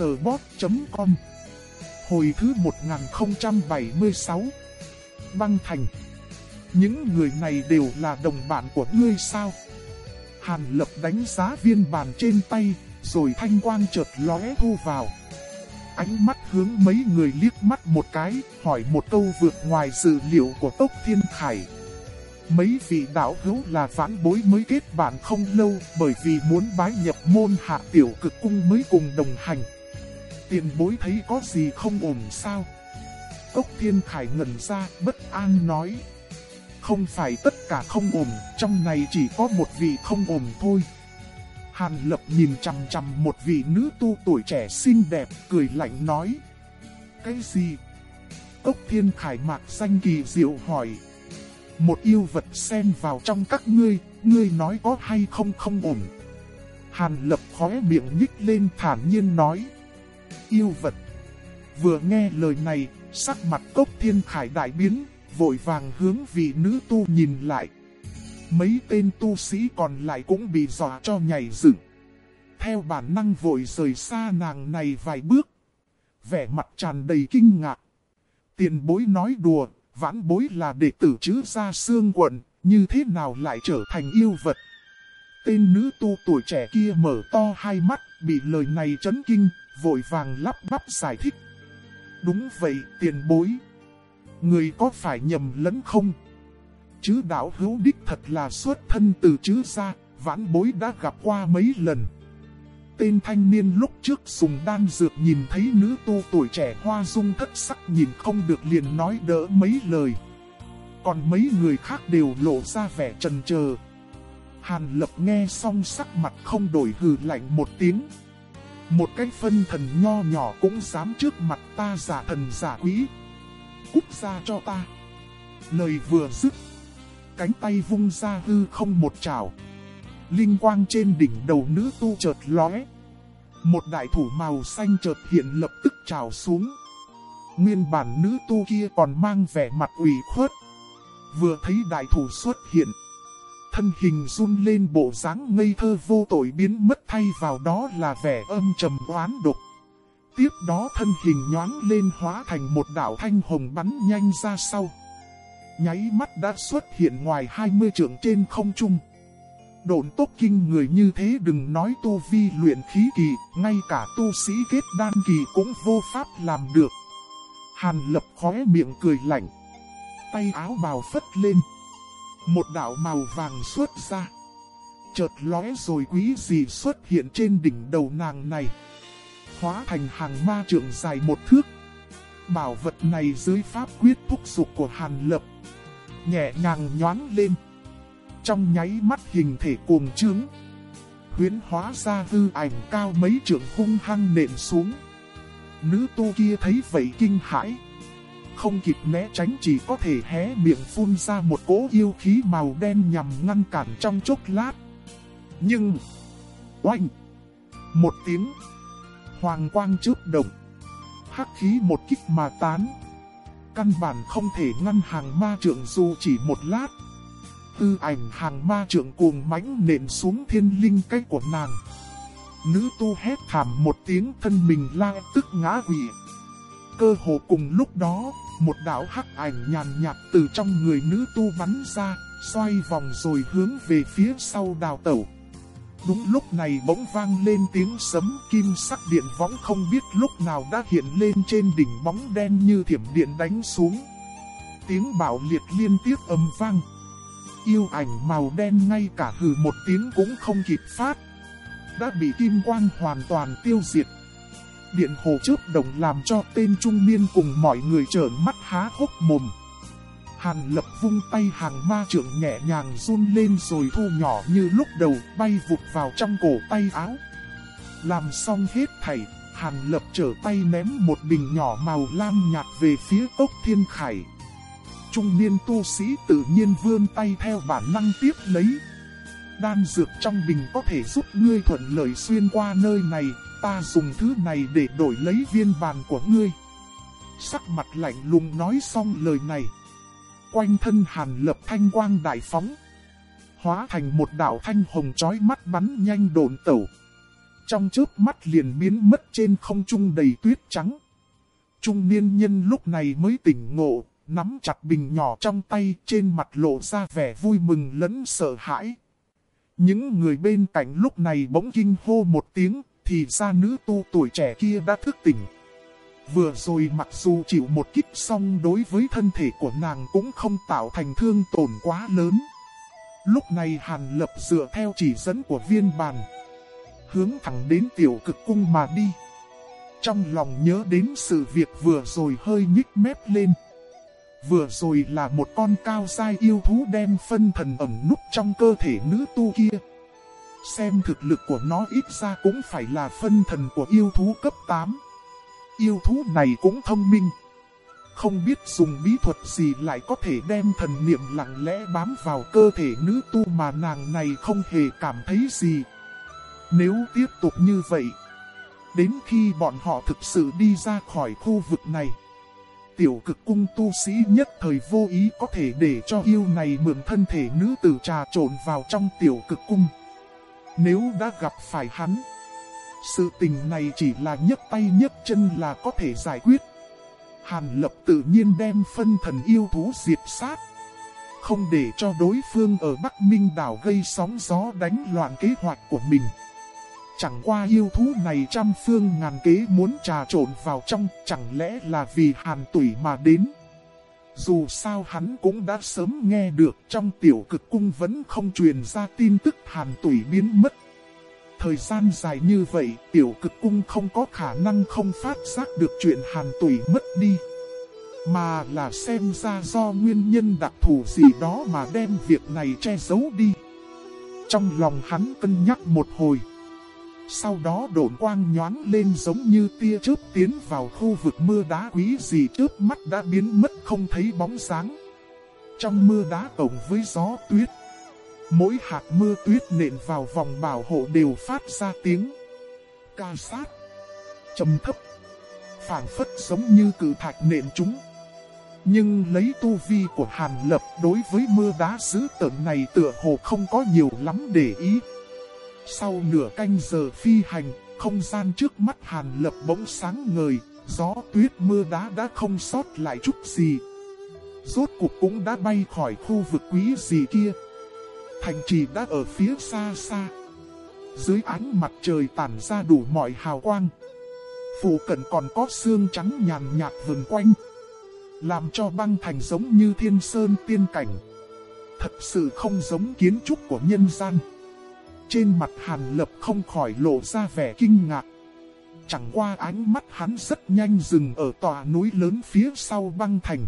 Tờ.com Hồi thứ 1076 Băng Thành Những người này đều là đồng bạn của ngươi sao? Hàn lập đánh giá viên bàn trên tay, rồi thanh quang chợt lóe thu vào. Ánh mắt hướng mấy người liếc mắt một cái, hỏi một câu vượt ngoài dự liệu của Tốc Thiên Khải. Mấy vị đạo hữu là vãn bối mới kết bạn không lâu bởi vì muốn bái nhập môn hạ tiểu cực cung mới cùng đồng hành. Tiền bối thấy có gì không ổn sao? Cốc Thiên Khải ngẩn ra, bất an nói. Không phải tất cả không ổn, trong này chỉ có một vị không ổn thôi. Hàn Lập nhìn chằm chằm một vị nữ tu tuổi trẻ xinh đẹp, cười lạnh nói. Cái gì? Cốc Thiên Khải mạc xanh kỳ diệu hỏi. Một yêu vật xen vào trong các ngươi, ngươi nói có hay không không ổn. Hàn Lập khóe miệng nhích lên thản nhiên nói. Yêu vật. Vừa nghe lời này, sắc mặt Cốc Thiên Khải đại biến, vội vàng hướng vị nữ tu nhìn lại. Mấy tên tu sĩ còn lại cũng bị dọa cho nhảy dựng. Theo bản năng vội rời xa nàng này vài bước. Vẻ mặt tràn đầy kinh ngạc. Tiền bối nói đùa, vãn bối là đệ tử chứ ra xương quận, như thế nào lại trở thành yêu vật. Tên nữ tu tuổi trẻ kia mở to hai mắt, bị lời này chấn kinh, vội vàng lắp bắp giải thích. Đúng vậy, tiền bối. Người có phải nhầm lẫn không? Chứ đạo hữu đích thật là xuất thân từ chữ ra, vãn bối đã gặp qua mấy lần. Tên thanh niên lúc trước dùng đan dược nhìn thấy nữ tu tuổi trẻ hoa dung thất sắc nhìn không được liền nói đỡ mấy lời. Còn mấy người khác đều lộ ra vẻ trần chờ Hàn lập nghe xong sắc mặt không đổi hừ lạnh một tiếng. Một cái phân thần nho nhỏ cũng dám trước mặt ta giả thần giả quý. Cút ra cho ta. Lời vừa dứt. Cánh tay vung ra hư không một trào. Linh quang trên đỉnh đầu nữ tu chợt lóe. Một đại thủ màu xanh chợt hiện lập tức trào xuống. Nguyên bản nữ tu kia còn mang vẻ mặt ủy khuất. Vừa thấy đại thủ xuất hiện. Thân hình run lên bộ dáng ngây thơ vô tội biến mất thay vào đó là vẻ âm trầm oán độc. Tiếp đó thân hình nhoáng lên hóa thành một đảo thanh hồng bắn nhanh ra sau. Nháy mắt đã xuất hiện ngoài 20 trượng trên không trung. Độn tốc kinh người như thế đừng nói tu vi luyện khí kỳ, ngay cả tu sĩ kết đan kỳ cũng vô pháp làm được. Hàn lập khóe miệng cười lạnh. Tay áo bào phất lên. Một đạo màu vàng xuất ra. Chợt lóe rồi quý gì xuất hiện trên đỉnh đầu nàng này. Hóa thành hàng ma trượng dài một thước. Bảo vật này dưới pháp quyết thúc dục của Hàn Lập. Nhẹ nhàng nhoáng lên. Trong nháy mắt hình thể cuồng trướng. Huyến hóa ra hư ảnh cao mấy trượng hung hăng nện xuống. Nữ tu kia thấy vậy kinh hãi không kịp né tránh chỉ có thể hé miệng phun ra một cỗ yêu khí màu đen nhằm ngăn cản trong chốc lát. Nhưng... Oanh! Một tiếng... Hoàng quang trước động. Hắc khí một kích mà tán. Căn bản không thể ngăn hàng ma trượng dù chỉ một lát. Tư ảnh hàng ma trượng cuồng mãnh nện xuống thiên linh cách của nàng. Nữ tu hét thảm một tiếng thân mình la tức ngã quỷ. Cơ hồ cùng lúc đó, một đạo hắc ảnh nhàn nhạt từ trong người nữ tu bắn ra, xoay vòng rồi hướng về phía sau đào tẩu. Đúng lúc này bỗng vang lên tiếng sấm kim sắc điện võng không biết lúc nào đã hiện lên trên đỉnh bóng đen như thiểm điện đánh xuống. Tiếng bạo liệt liên tiếp âm vang. Yêu ảnh màu đen ngay cả hừ một tiếng cũng không kịp phát. Đã bị kim quang hoàn toàn tiêu diệt điện hồ chớp đồng làm cho tên trung niên cùng mọi người trợn mắt há hốc mồm. Hàn lập vung tay hàng ma trưởng nhẹ nhàng run lên rồi thu nhỏ như lúc đầu bay vụt vào trong cổ tay áo. Làm xong hết thảy, Hàn lập trở tay ném một bình nhỏ màu lam nhạt về phía Ốc thiên khải. Trung niên tu sĩ tự nhiên vươn tay theo bản năng tiếp lấy. Đan dược trong bình có thể giúp ngươi thuận lợi xuyên qua nơi này, ta dùng thứ này để đổi lấy viên bàn của ngươi. Sắc mặt lạnh lùng nói xong lời này. Quanh thân hàn lập thanh quang đại phóng. Hóa thành một đảo thanh hồng chói mắt bắn nhanh đồn tẩu. trong chớp mắt liền biến mất trên không trung đầy tuyết trắng. Trung niên nhân lúc này mới tỉnh ngộ, nắm chặt bình nhỏ trong tay trên mặt lộ ra vẻ vui mừng lẫn sợ hãi. Những người bên cạnh lúc này bỗng kinh hô một tiếng, thì ra nữ tu tuổi trẻ kia đã thức tỉnh. Vừa rồi mặc dù chịu một kích xong đối với thân thể của nàng cũng không tạo thành thương tổn quá lớn. Lúc này Hàn Lập dựa theo chỉ dẫn của viên bàn. Hướng thẳng đến tiểu cực cung mà đi. Trong lòng nhớ đến sự việc vừa rồi hơi nhích mép lên. Vừa rồi là một con cao dai yêu thú đem phân thần ẩn núp trong cơ thể nữ tu kia. Xem thực lực của nó ít ra cũng phải là phân thần của yêu thú cấp 8. Yêu thú này cũng thông minh. Không biết dùng bí thuật gì lại có thể đem thần niệm lặng lẽ bám vào cơ thể nữ tu mà nàng này không hề cảm thấy gì. Nếu tiếp tục như vậy, đến khi bọn họ thực sự đi ra khỏi khu vực này, tiểu cực cung tu sĩ nhất thời vô ý có thể để cho yêu này mượn thân thể nữ tử trà trộn vào trong tiểu cực cung. Nếu đã gặp phải hắn, sự tình này chỉ là nhấc tay nhấc chân là có thể giải quyết. Hàn lập tự nhiên đem phân thần yêu thú diệt sát. Không để cho đối phương ở Bắc Minh đảo gây sóng gió đánh loạn kế hoạch của mình. Chẳng qua yêu thú này trăm phương ngàn kế muốn trà trộn vào trong, chẳng lẽ là vì hàn Tủy mà đến. Dù sao hắn cũng đã sớm nghe được trong tiểu cực cung vẫn không truyền ra tin tức hàn tủy biến mất. Thời gian dài như vậy, tiểu cực cung không có khả năng không phát giác được chuyện hàn tủy mất đi. Mà là xem ra do nguyên nhân đặc thù gì đó mà đem việc này che giấu đi. Trong lòng hắn cân nhắc một hồi. Sau đó độn quang nhoáng lên giống như tia chớp tiến vào khu vực mưa đá quý gì trước mắt đã biến mất không thấy bóng sáng. Trong mưa đá tổng với gió tuyết. Mỗi hạt mưa tuyết nện vào vòng bảo hộ đều phát ra tiếng. Ca sát. trầm thấp. phảng phất giống như cử thạch nện chúng. Nhưng lấy tu vi của Hàn Lập đối với mưa đá dữ tợn này tựa hồ không có nhiều lắm để ý. Sau nửa canh giờ phi hành, không gian trước mắt Hàn Lập bỗng sáng ngời, gió tuyết mưa đá đã không sót lại chút gì. Rốt cuộc cũng đã bay khỏi khu vực quý gì kia. Thành trì đã ở phía xa xa. Dưới ánh mặt trời tản ra đủ mọi hào quang. Phủ cận còn có xương trắng nhàn nhạt vần quanh. Làm cho băng thành giống như thiên sơn tiên cảnh. Thật sự không giống kiến trúc của nhân gian. Trên mặt Hàn Lập không khỏi lộ ra vẻ kinh ngạc. Chẳng qua ánh mắt hắn rất nhanh dừng ở tòa núi lớn phía sau băng thành.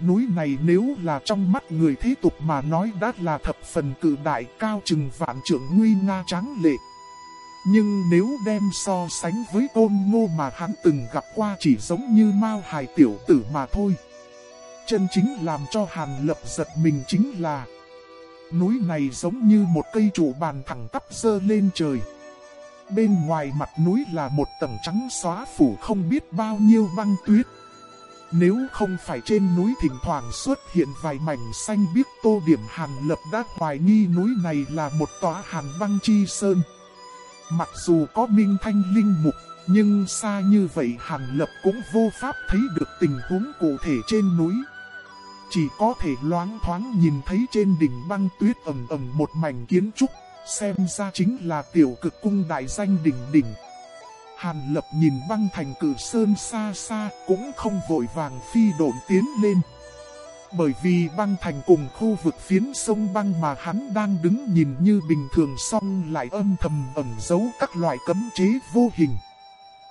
Núi này nếu là trong mắt người thế tục mà nói đã là thập phần cử đại cao chừng vạn trưởng nguy nga trắng lệ. Nhưng nếu đem so sánh với ôn ngô mà hắn từng gặp qua chỉ giống như mao hài tiểu tử mà thôi. Chân chính làm cho Hàn Lập giật mình chính là Núi này giống như một cây trụ bàn thẳng tắp dơ lên trời. Bên ngoài mặt núi là một tầng trắng xóa phủ không biết bao nhiêu băng tuyết. Nếu không phải trên núi thỉnh thoảng xuất hiện vài mảnh xanh biếc tô điểm hàn lập đã hoài nghi núi này là một tòa hàn băng chi sơn. Mặc dù có minh thanh linh mục, nhưng xa như vậy hàn lập cũng vô pháp thấy được tình huống cụ thể trên núi. Chỉ có thể loáng thoáng nhìn thấy trên đỉnh băng tuyết ẩm ẩm một mảnh kiến trúc, xem ra chính là tiểu cực cung đại danh đỉnh đỉnh. Hàn lập nhìn băng thành cử sơn xa xa cũng không vội vàng phi độn tiến lên. Bởi vì băng thành cùng khu vực phiến sông băng mà hắn đang đứng nhìn như bình thường song lại âm thầm ẩn giấu các loại cấm chế vô hình.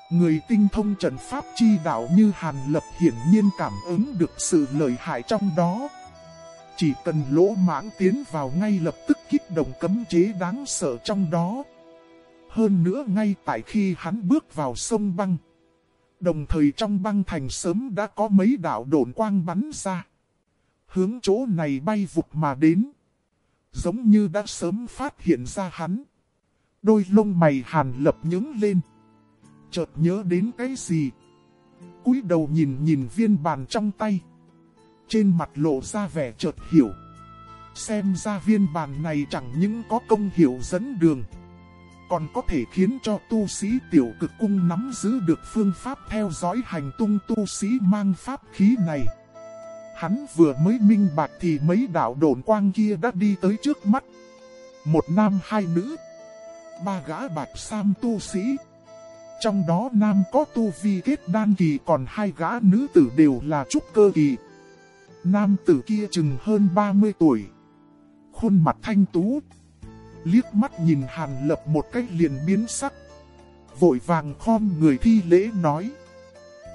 Người tinh thông trận pháp chi đạo như Hàn Lập hiển nhiên cảm ứng được sự lợi hại trong đó. Chỉ cần lỗ mãng tiến vào ngay lập tức kích động cấm chế đáng sợ trong đó. Hơn nữa ngay tại khi hắn bước vào sông băng. Đồng thời trong băng thành sớm đã có mấy đạo đồn quang bắn ra. Hướng chỗ này bay vụt mà đến. Giống như đã sớm phát hiện ra hắn. Đôi lông mày hàn lập nhướng lên chợt nhớ đến cái gì. cúi đầu nhìn nhìn viên bàn trong tay. Trên mặt lộ ra vẻ chợt hiểu. Xem ra viên bàn này chẳng những có công hiệu dẫn đường. còn có thể khiến cho tu sĩ tiểu cực cung nắm giữ được phương pháp theo dõi hành tung tu sĩ mang pháp khí này. Hắn vừa mới minh bạch thì mấy đạo đồn quang kia đã đi tới trước mắt. Một nam hai nữ, ba gã bạch sam tu sĩ. Trong đó nam có tu vi kết đan kỳ còn hai gã nữ tử đều là trúc cơ kỳ. Nam tử kia chừng hơn 30 tuổi. Khuôn mặt thanh tú. Liếc mắt nhìn Hàn Lập một cách liền biến sắc. Vội vàng khom người thi lễ nói.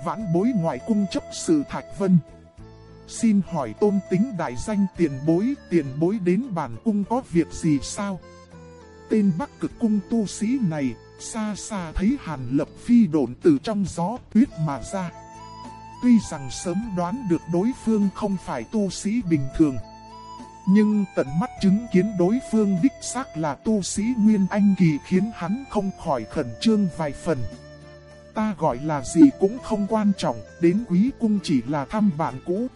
Vãn bối ngoại cung chấp sự Thạch Vân. Xin hỏi tôn tính đại danh tiền bối, tiền bối đến bản cung có việc gì sao? Tên bắc cực cung tu sĩ này, xa xa thấy Hàn Lập phi đồn từ trong gió tuyết mà ra. Tuy rằng sớm đoán được đối phương không phải tu sĩ bình thường. Nhưng tận mắt chứng kiến đối phương đích xác là tu sĩ Nguyên Anh Kỳ khiến hắn không khỏi khẩn trương vài phần. Ta gọi là gì cũng không quan trọng, đến quý cung chỉ là thăm bạn cũ.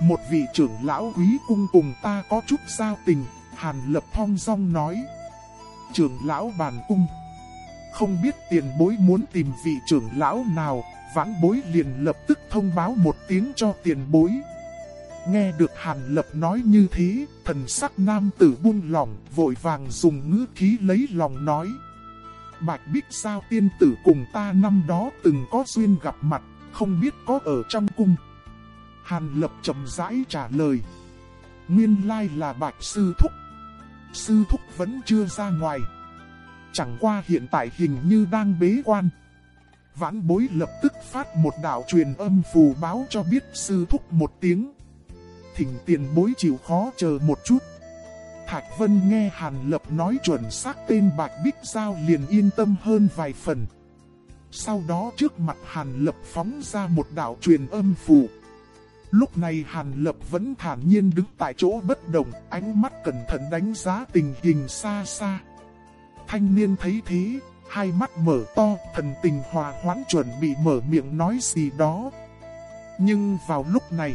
Một vị trưởng lão quý cung cùng ta có chút giao tình, Hàn Lập thong dong nói. Trưởng lão bàn cung. Không biết tiền bối muốn tìm vị trưởng lão nào, vãn bối liền lập tức thông báo một tiếng cho tiền bối. Nghe được Hàn Lập nói như thế, thần sắc nam tử buông lòng, vội vàng dùng ngữ khí lấy lòng nói. Bạch Bích sao tiên tử cùng ta năm đó từng có duyên gặp mặt, không biết có ở trong cung. Hàn Lập chậm rãi trả lời. Nguyên lai là Bạch Sư Thúc. Sư Thúc vẫn chưa ra ngoài. Chẳng qua hiện tại hình như đang bế quan. Vãn bối lập tức phát một đạo truyền âm phù báo cho biết sư thúc một tiếng. Thỉnh tiền bối chịu khó chờ một chút. Thạch Vân nghe Hàn Lập nói chuẩn xác tên Bạch Bích Giao liền yên tâm hơn vài phần. Sau đó trước mặt Hàn Lập phóng ra một đạo truyền âm phù. Lúc này Hàn Lập vẫn thản nhiên đứng tại chỗ bất động, ánh mắt cẩn thận đánh giá tình hình xa xa. Thanh niên thấy thế, hai mắt mở to, thần tình hòa hoãn chuẩn bị mở miệng nói gì đó. Nhưng vào lúc này,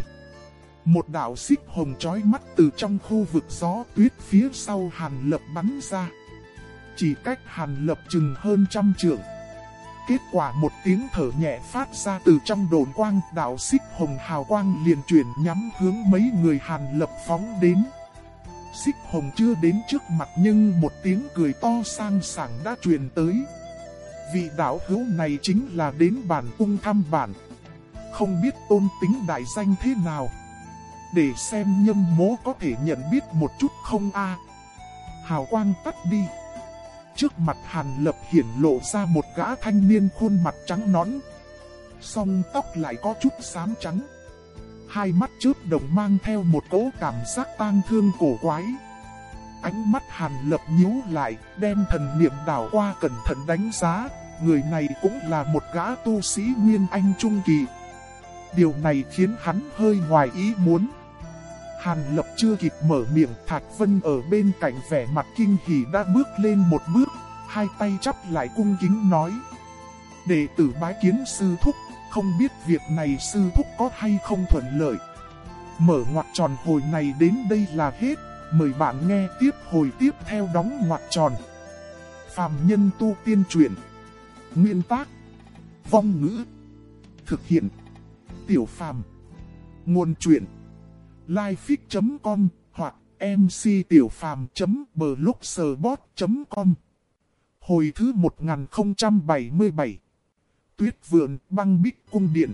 một đạo xích hồng chói mắt từ trong khu vực gió tuyết phía sau Hàn Lập bắn ra. Chỉ cách Hàn Lập chừng hơn trăm trượng. Kết quả một tiếng thở nhẹ phát ra từ trong đồn quang, đạo xích hồng hào quang liền chuyển nhắm hướng mấy người Hàn Lập phóng đến. Xích hồng chưa đến trước mặt nhưng một tiếng cười to sang sảng đã truyền tới. Vị đạo hữu này chính là đến bản cung thăm bản. Không biết tôn tính đại danh thế nào. Để xem nhâm mố có thể nhận biết một chút không a Hào quang tắt đi. Trước mặt hàn lập hiển lộ ra một gã thanh niên khuôn mặt trắng nõn. Song tóc lại có chút xám trắng hai mắt chớp đồng mang theo một cỗ cảm giác tang thương cổ quái. Ánh mắt hàn lập nhíu lại, đem thần niệm đảo qua cẩn thận đánh giá, người này cũng là một gã tu sĩ Nguyên Anh Trung Kỳ. Điều này khiến hắn hơi ngoài ý muốn. Hàn lập chưa kịp mở miệng Thạch Vân ở bên cạnh vẻ mặt kinh hỉ đã bước lên một bước, hai tay chắp lại cung kính nói. Đệ tử bái kiến sư thúc không biết việc này sư thúc có hay không thuận lợi. Mở ngoặt tròn hồi này đến đây là hết, mời bạn nghe tiếp hồi tiếp theo đóng ngoặt tròn. Phạm nhân tu tiên truyện. Nguyên tác. Vong ngữ. Thực hiện. Tiểu phàm. Nguồn truyện. Lifefix.com hoặc mctiểupham.blogspot.com Hồi thứ 1077 tuyết vượn băng bích cung điện.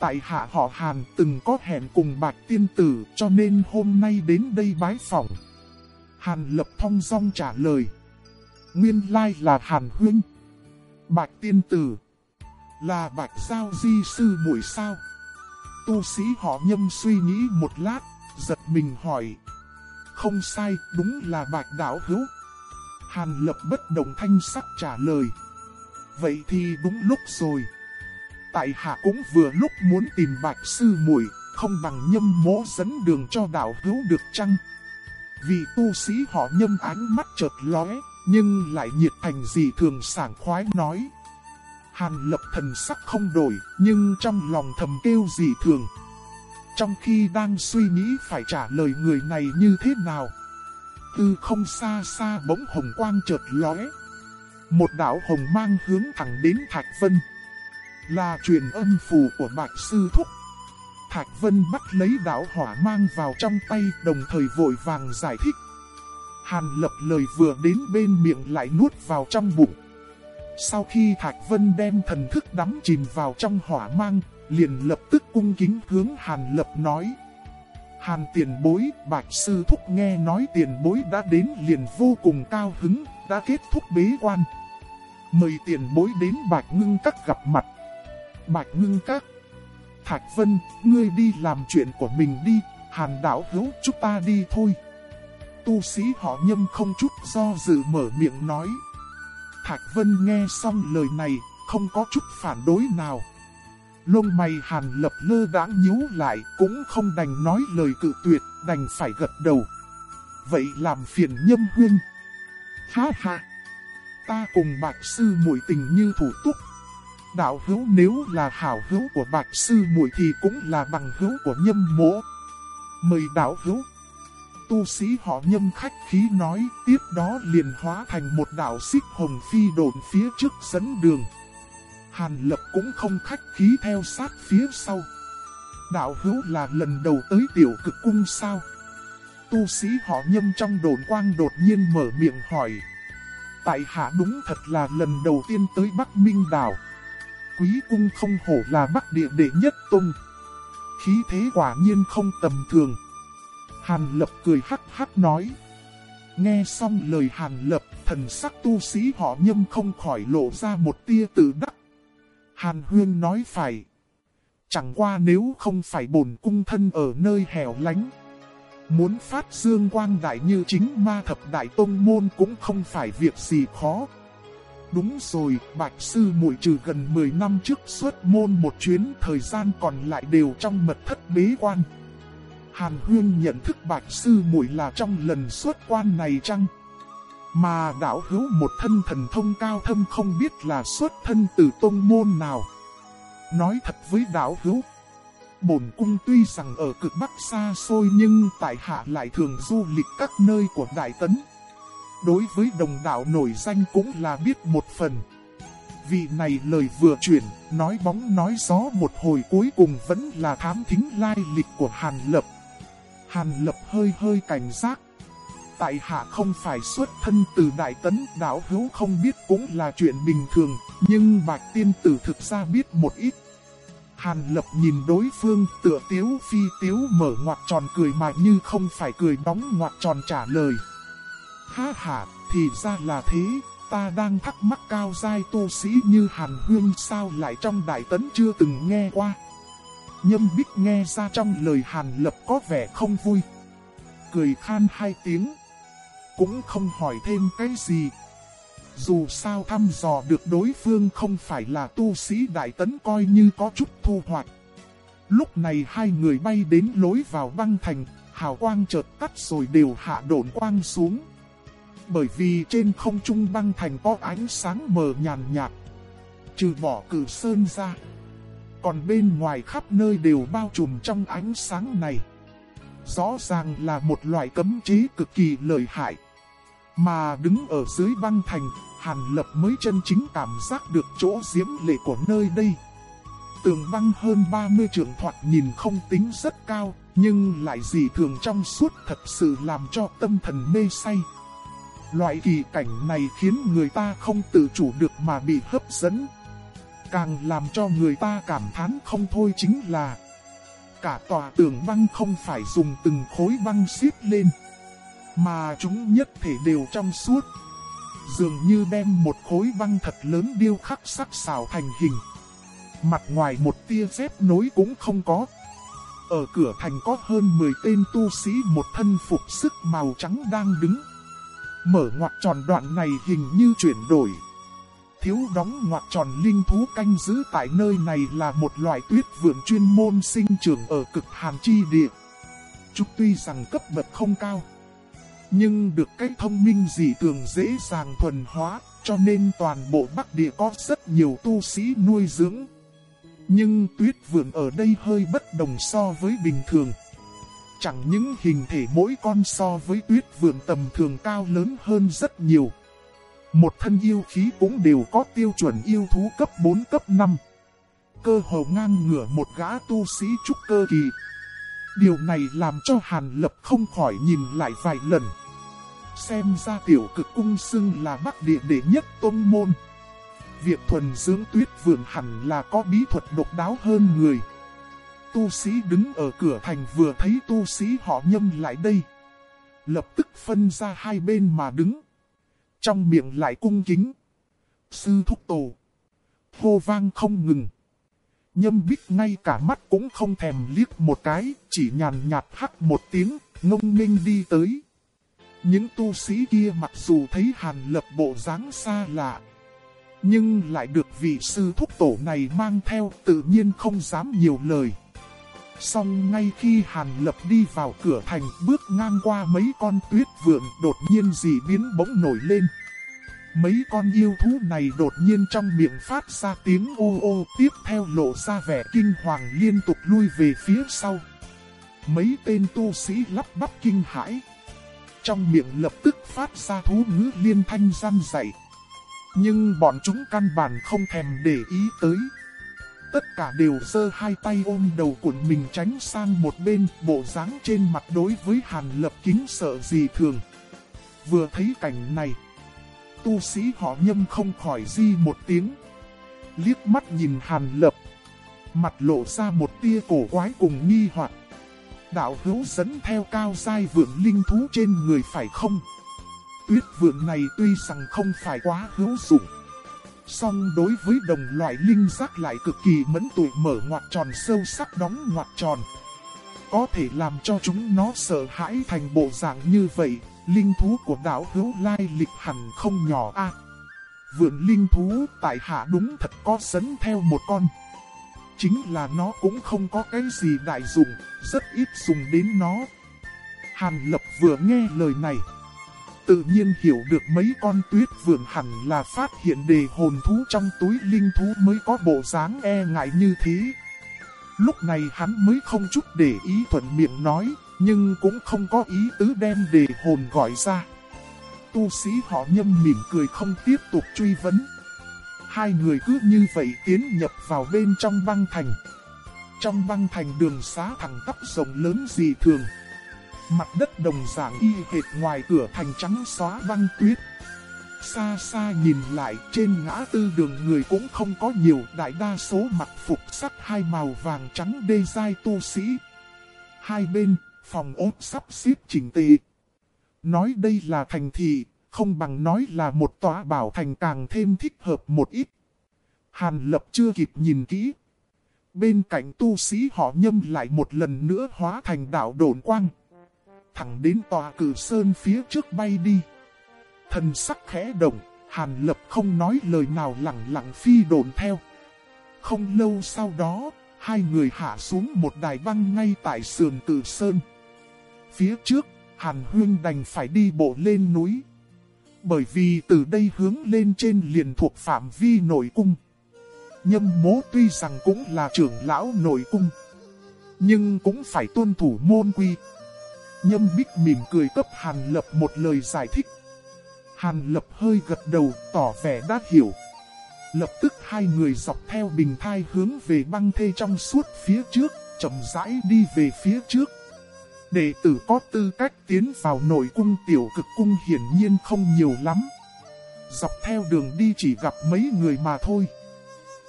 Tại hạ họ Hàn từng có hẹn cùng bạch tiên tử cho nên hôm nay đến đây bái phỏng. Hàn lập thong song trả lời. Nguyên lai là Hàn huynh. Bạch tiên tử. Là bạch giao di sư buổi sao. Tu sĩ họ nhâm suy nghĩ một lát, giật mình hỏi. Không sai, đúng là bạch đảo hữu. Hàn lập bất động thanh sắc trả lời. Vậy thì đúng lúc rồi. Tại hạ cũng vừa lúc muốn tìm bạch sư muội không bằng nhâm mỗ dẫn đường cho đạo hữu được chăng? Vì tu sĩ họ nhâm ánh mắt chợt lóe, nhưng lại nhiệt thành gì thường sảng khoái nói. Hàn lập thần sắc không đổi, nhưng trong lòng thầm kêu gì thường. Trong khi đang suy nghĩ phải trả lời người này như thế nào, từ không xa xa bỗng hồng quang chợt lóe. Một đạo hồng mang hướng thẳng đến Thạch Vân. Là truyền âm phù của Bạch Sư Thúc. Thạch Vân bắt lấy đạo hỏa mang vào trong tay đồng thời vội vàng giải thích. Hàn lập lời vừa đến bên miệng lại nuốt vào trong bụng. Sau khi Thạch Vân đem thần thức đắm chìm vào trong hỏa mang, liền lập tức cung kính hướng Hàn lập nói. Hàn tiền bối, bạch sư thúc nghe nói tiền bối đã đến liền vô cùng cao hứng, đã kết thúc bế quan. Mời tiền bối đến bạch ngưng các gặp mặt. Bạch ngưng các. Thạch Vân, ngươi đi làm chuyện của mình đi, hàn đảo hữu chúng ta đi thôi. Tu sĩ họ nhâm không chút do dự mở miệng nói. Thạch Vân nghe xong lời này, không có chút phản đối nào. Lông mày hàn lập lơ đãng nhíu lại, cũng không đành nói lời cự tuyệt, đành phải gật đầu. Vậy làm phiền nhâm huyên. Ha ha! Ta cùng bạch sư muội tình như thủ túc. Đạo hữu nếu là hảo hữu của bạch sư muội thì cũng là bằng hữu của nhâm mỗ. Mời đạo hữu. Tu sĩ họ nhâm khách khí nói, tiếp đó liền hóa thành một đạo xích hồng phi đồn phía trước dẫn đường. Hàn lập cũng không khách khí theo sát phía sau. Đạo hữu là lần đầu tới tiểu cực cung sao? Tu sĩ họ nhâm trong đồn quang đột nhiên mở miệng hỏi. Tại hạ đúng thật là lần đầu tiên tới Bắc Minh Đảo. Quý cung không hổ là Bắc địa đệ nhất tung. Khí thế quả nhiên không tầm thường. Hàn lập cười hắc hắc nói. Nghe xong lời hàn lập, thần sắc tu sĩ họ nhâm không khỏi lộ ra một tia tự đắc. Hàn Huyên nói phải. Chẳng qua nếu không phải bổn cung thân ở nơi hẻo lánh. Muốn phát dương quang đại như chính ma thập đại tông môn cũng không phải việc gì khó. Đúng rồi, Bạch Sư muội trừ gần 10 năm trước xuất môn một chuyến thời gian còn lại đều trong mật thất bế quan. Hàn Huyên nhận thức Bạch Sư muội là trong lần xuất quan này chăng? Mà đạo hữu một thân thần thông cao thâm không biết là xuất thân từ tông môn nào. Nói thật với đạo hữu, bổn cung tuy rằng ở cực bắc xa xôi nhưng tại hạ lại thường du lịch các nơi của Đại Tấn. Đối với đồng đạo nổi danh cũng là biết một phần. Vị này lời vừa chuyển, nói bóng nói gió một hồi cuối cùng vẫn là thám thính lai lịch của Hàn Lập. Hàn Lập hơi hơi cảnh giác, tại hạ không phải xuất thân từ Đại Tấn, đạo hữu không biết cũng là chuyện bình thường, nhưng Bạch Tiên Tử thực ra biết một ít. Hàn Lập nhìn đối phương tựa tiếu phi tiếu mở ngoặt tròn cười mà như không phải cười đóng ngoặt tròn trả lời. Ha ha, thì ra là thế, ta đang thắc mắc cao giai tu sĩ như Hàn Hương sao lại trong Đại Tấn chưa từng nghe qua. Nhâm Bích nghe ra trong lời Hàn Lập có vẻ không vui. Cười khan hai tiếng cũng không hỏi thêm cái gì. Dù sao thăm dò được đối phương không phải là tu sĩ đại tấn coi như có chút thu hoạch. Lúc này hai người bay đến lối vào băng thành, hào quang chợt tắt rồi đều hạ đổn quang xuống. Bởi vì trên không trung băng thành có ánh sáng mờ nhàn nhạt, trừ bỏ cử sơn ra. Còn bên ngoài khắp nơi đều bao trùm trong ánh sáng này. Rõ ràng là một loại cấm chế cực kỳ lợi hại. Mà đứng ở dưới băng thành, Hàn Lập mới chân chính cảm giác được chỗ diễm lệ của nơi đây. Tường băng hơn 30 trượng thoạt nhìn không tính rất cao, nhưng lại dị thường trong suốt thật sự làm cho tâm thần mê say. Loại kỳ cảnh này khiến người ta không tự chủ được mà bị hấp dẫn. Càng làm cho người ta cảm thán không thôi chính là Cả tòa tường băng không phải dùng từng khối băng xếp lên mà chúng nhất thể đều trong suốt. Dường như đem một khối băng thật lớn điêu khắc sắc xào thành hình. Mặt ngoài một tia dép nối cũng không có. Ở cửa thành có hơn 10 tên tu sĩ một thân phục sức màu trắng đang đứng. Mở ngoặt tròn đoạn này hình như chuyển đổi. Thiếu đóng ngoặt tròn linh thú canh giữ tại nơi này là một loại tuyết vườn chuyên môn sinh trưởng ở cực hàn chi địa. Chúng tuy rằng cấp bậc không cao nhưng được cái thông minh dị thường dễ dàng thuần hóa, cho nên toàn bộ Bắc Địa có rất nhiều tu sĩ nuôi dưỡng. Nhưng tuyết vượng ở đây hơi bất đồng so với bình thường. Chẳng những hình thể mỗi con so với tuyết vượng tầm thường cao lớn hơn rất nhiều. Một thân yêu khí cũng đều có tiêu chuẩn yêu thú cấp 4 cấp 5. Cơ hồ ngang ngửa một gã tu sĩ trúc cơ kỳ. Điều này làm cho Hàn Lập không khỏi nhìn lại vài lần. Xem ra tiểu cực cung xưng là bắc địa đệ nhất tôn môn. Việc thuần dưỡng tuyết vườn hẳn là có bí thuật độc đáo hơn người. Tu sĩ đứng ở cửa thành vừa thấy tu sĩ họ nhâm lại đây. Lập tức phân ra hai bên mà đứng. Trong miệng lại cung kính. Sư thúc tổ. Hô vang không ngừng. Nhâm bích ngay cả mắt cũng không thèm liếc một cái, chỉ nhàn nhạt hắc một tiếng, ngông nghênh đi tới. Những tu sĩ kia mặc dù thấy hàn lập bộ dáng xa lạ, nhưng lại được vị sư thúc tổ này mang theo tự nhiên không dám nhiều lời. Xong ngay khi Hàn Lập đi vào cửa thành bước ngang qua mấy con tuyết vượng đột nhiên dị biến bỗng nổi lên. Mấy con yêu thú này đột nhiên trong miệng phát ra tiếng ô ô tiếp theo lộ ra vẻ kinh hoàng liên tục lui về phía sau. Mấy tên tu sĩ lắp bắp kinh hãi. Trong miệng lập tức phát ra thú ngữ liên thanh gian dạy. Nhưng bọn chúng căn bản không thèm để ý tới. Tất cả đều giơ hai tay ôm đầu cuộn mình tránh sang một bên, bộ dáng trên mặt đối với Hàn Lập kính sợ gì thường. Vừa thấy cảnh này, tu sĩ họ nhâm không khỏi di một tiếng. Liếc mắt nhìn Hàn Lập, mặt lộ ra một tia cổ quái cùng nghi hoặc. Đạo hữu dẫn theo cao dai vượng linh thú trên người phải không? Tuyết vượng này tuy rằng không phải quá hữu dụng Song đối với đồng loại linh giác lại cực kỳ mẫn tụi mở ngoặt tròn sâu sắc đóng ngoặt tròn. Có thể làm cho chúng nó sợ hãi thành bộ dạng như vậy, linh thú của đảo hữu lai lịch hẳn không nhỏ a. vượn linh thú tại hạ đúng thật có sấn theo một con. Chính là nó cũng không có cái gì đại dụng, rất ít dùng đến nó. Hàn Lập vừa nghe lời này tự nhiên hiểu được mấy con tuyết vượn hẳn là phát hiện đề hồn thú trong túi linh thú mới có bộ dáng e ngại như thế. Lúc này hắn mới không chút để ý thuận miệng nói, nhưng cũng không có ý tứ đem đề hồn gọi ra. Tu sĩ họ nhâm mỉm cười không tiếp tục truy vấn. Hai người cứ như vậy tiến nhập vào bên trong băng thành. Trong băng thành đường xá thẳng tắp rộng lớn dị thường. Mặt đất đồng dạng y hệt ngoài cửa thành trắng xóa băng tuyết. Xa xa nhìn lại trên ngã tư đường người cũng không có nhiều đại đa số mặc phục sắc hai màu vàng trắng đê dai tu sĩ. Hai bên, phòng ốt sắp xếp chỉnh tề. Nói đây là thành thị, không bằng nói là một tòa bảo thành càng thêm thích hợp một ít. Hàn lập chưa kịp nhìn kỹ. Bên cạnh tu sĩ họ nhâm lại một lần nữa hóa thành đạo đồn quang thẳng đến tòa cử sơn phía trước bay đi. Thần sắc khẽ động, Hàn Lập không nói lời nào lặng lặng phi đồn theo. Không lâu sau đó, hai người hạ xuống một đài băng ngay tại sườn cử sơn. Phía trước, Hàn Huyên đành phải đi bộ lên núi. Bởi vì từ đây hướng lên trên liền thuộc phạm vi nội cung. Nhâm mố tuy rằng cũng là trưởng lão nội cung. Nhưng cũng phải tuân thủ môn quy. Nhâm Bích mỉm cười cấp Hàn Lập một lời giải thích. Hàn Lập hơi gật đầu tỏ vẻ đã hiểu. Lập tức hai người dọc theo bình thai hướng về băng thê trong suốt phía trước, chậm rãi đi về phía trước. Đệ tử có tư cách tiến vào nội cung tiểu cực cung hiển nhiên không nhiều lắm. Dọc theo đường đi chỉ gặp mấy người mà thôi.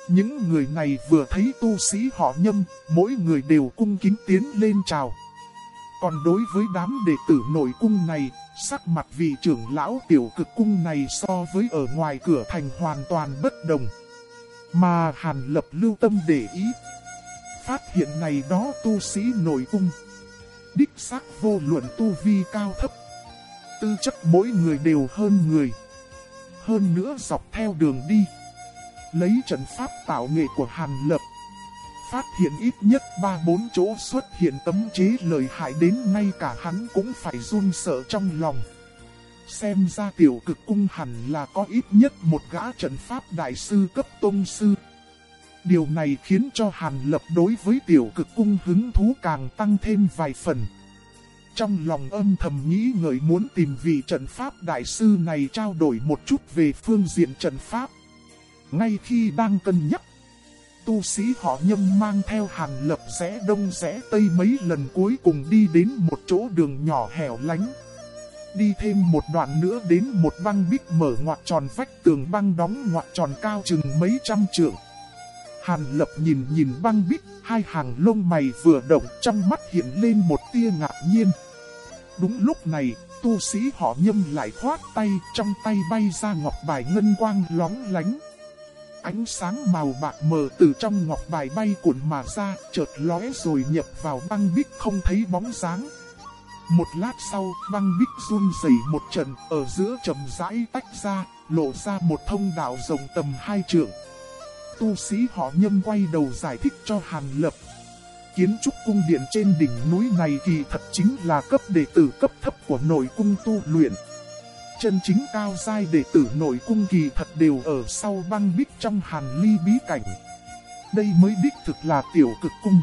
Những người này vừa thấy tu sĩ họ nhâm, mỗi người đều cung kính tiến lên chào. Còn đối với đám đệ tử nội cung này, sắc mặt vị trưởng lão tiểu cực cung này so với ở ngoài cửa thành hoàn toàn bất đồng. Mà Hàn Lập lưu tâm để ý. Phát hiện này đó tu sĩ nội cung. Đích xác vô luận tu vi cao thấp. Tư chất mỗi người đều hơn người. Hơn nữa dọc theo đường đi. Lấy trận pháp tạo nghệ của Hàn Lập, phát hiện ít nhất 3-4 chỗ xuất hiện tấm chế lời hại đến ngay cả hắn cũng phải run sợ trong lòng. Xem ra tiểu cực cung hẳn là có ít nhất một gã trận pháp đại sư cấp tôn sư. Điều này khiến cho Hàn Lập đối với tiểu cực cung hứng thú càng tăng thêm vài phần. trong lòng âm thầm nghĩ người muốn tìm vị trận pháp đại sư này trao đổi một chút về phương diện trận pháp. Ngay khi đang cân nhắc, tu sĩ họ nhâm mang theo hàn lập rẽ đông rẽ tây mấy lần cuối cùng đi đến một chỗ đường nhỏ hẻo lánh. Đi thêm một đoạn nữa đến một băng bích mở ngoặt tròn vách tường băng đóng ngoặt tròn cao chừng mấy trăm trượng. Hàn lập nhìn nhìn băng bích, hai hàng lông mày vừa động trong mắt hiện lên một tia ngạc nhiên. Đúng lúc này, tu sĩ họ nhâm lại khoát tay, trong tay bay ra ngọc bài ngân quang lóng lánh. Ánh sáng màu bạc mờ từ trong ngọc bài bay cuộn mà ra, chợt lóe rồi nhập vào băng bích không thấy bóng dáng. Một lát sau, băng bích run rẩy một trận, ở giữa trầm rãi tách ra, lộ ra một thông đạo rộng tầm hai trượng. Tu sĩ họ nhâm quay đầu giải thích cho Hàn Lập. Kiến trúc cung điện trên đỉnh núi này kỳ thật chính là cấp đệ tử cấp thấp của nội cung tu luyện. Chân chính cao giai đệ tử nội cung kỳ thật đều ở sau băng bích trong hàn ly bí cảnh. Đây mới đích thực là tiểu cực cung.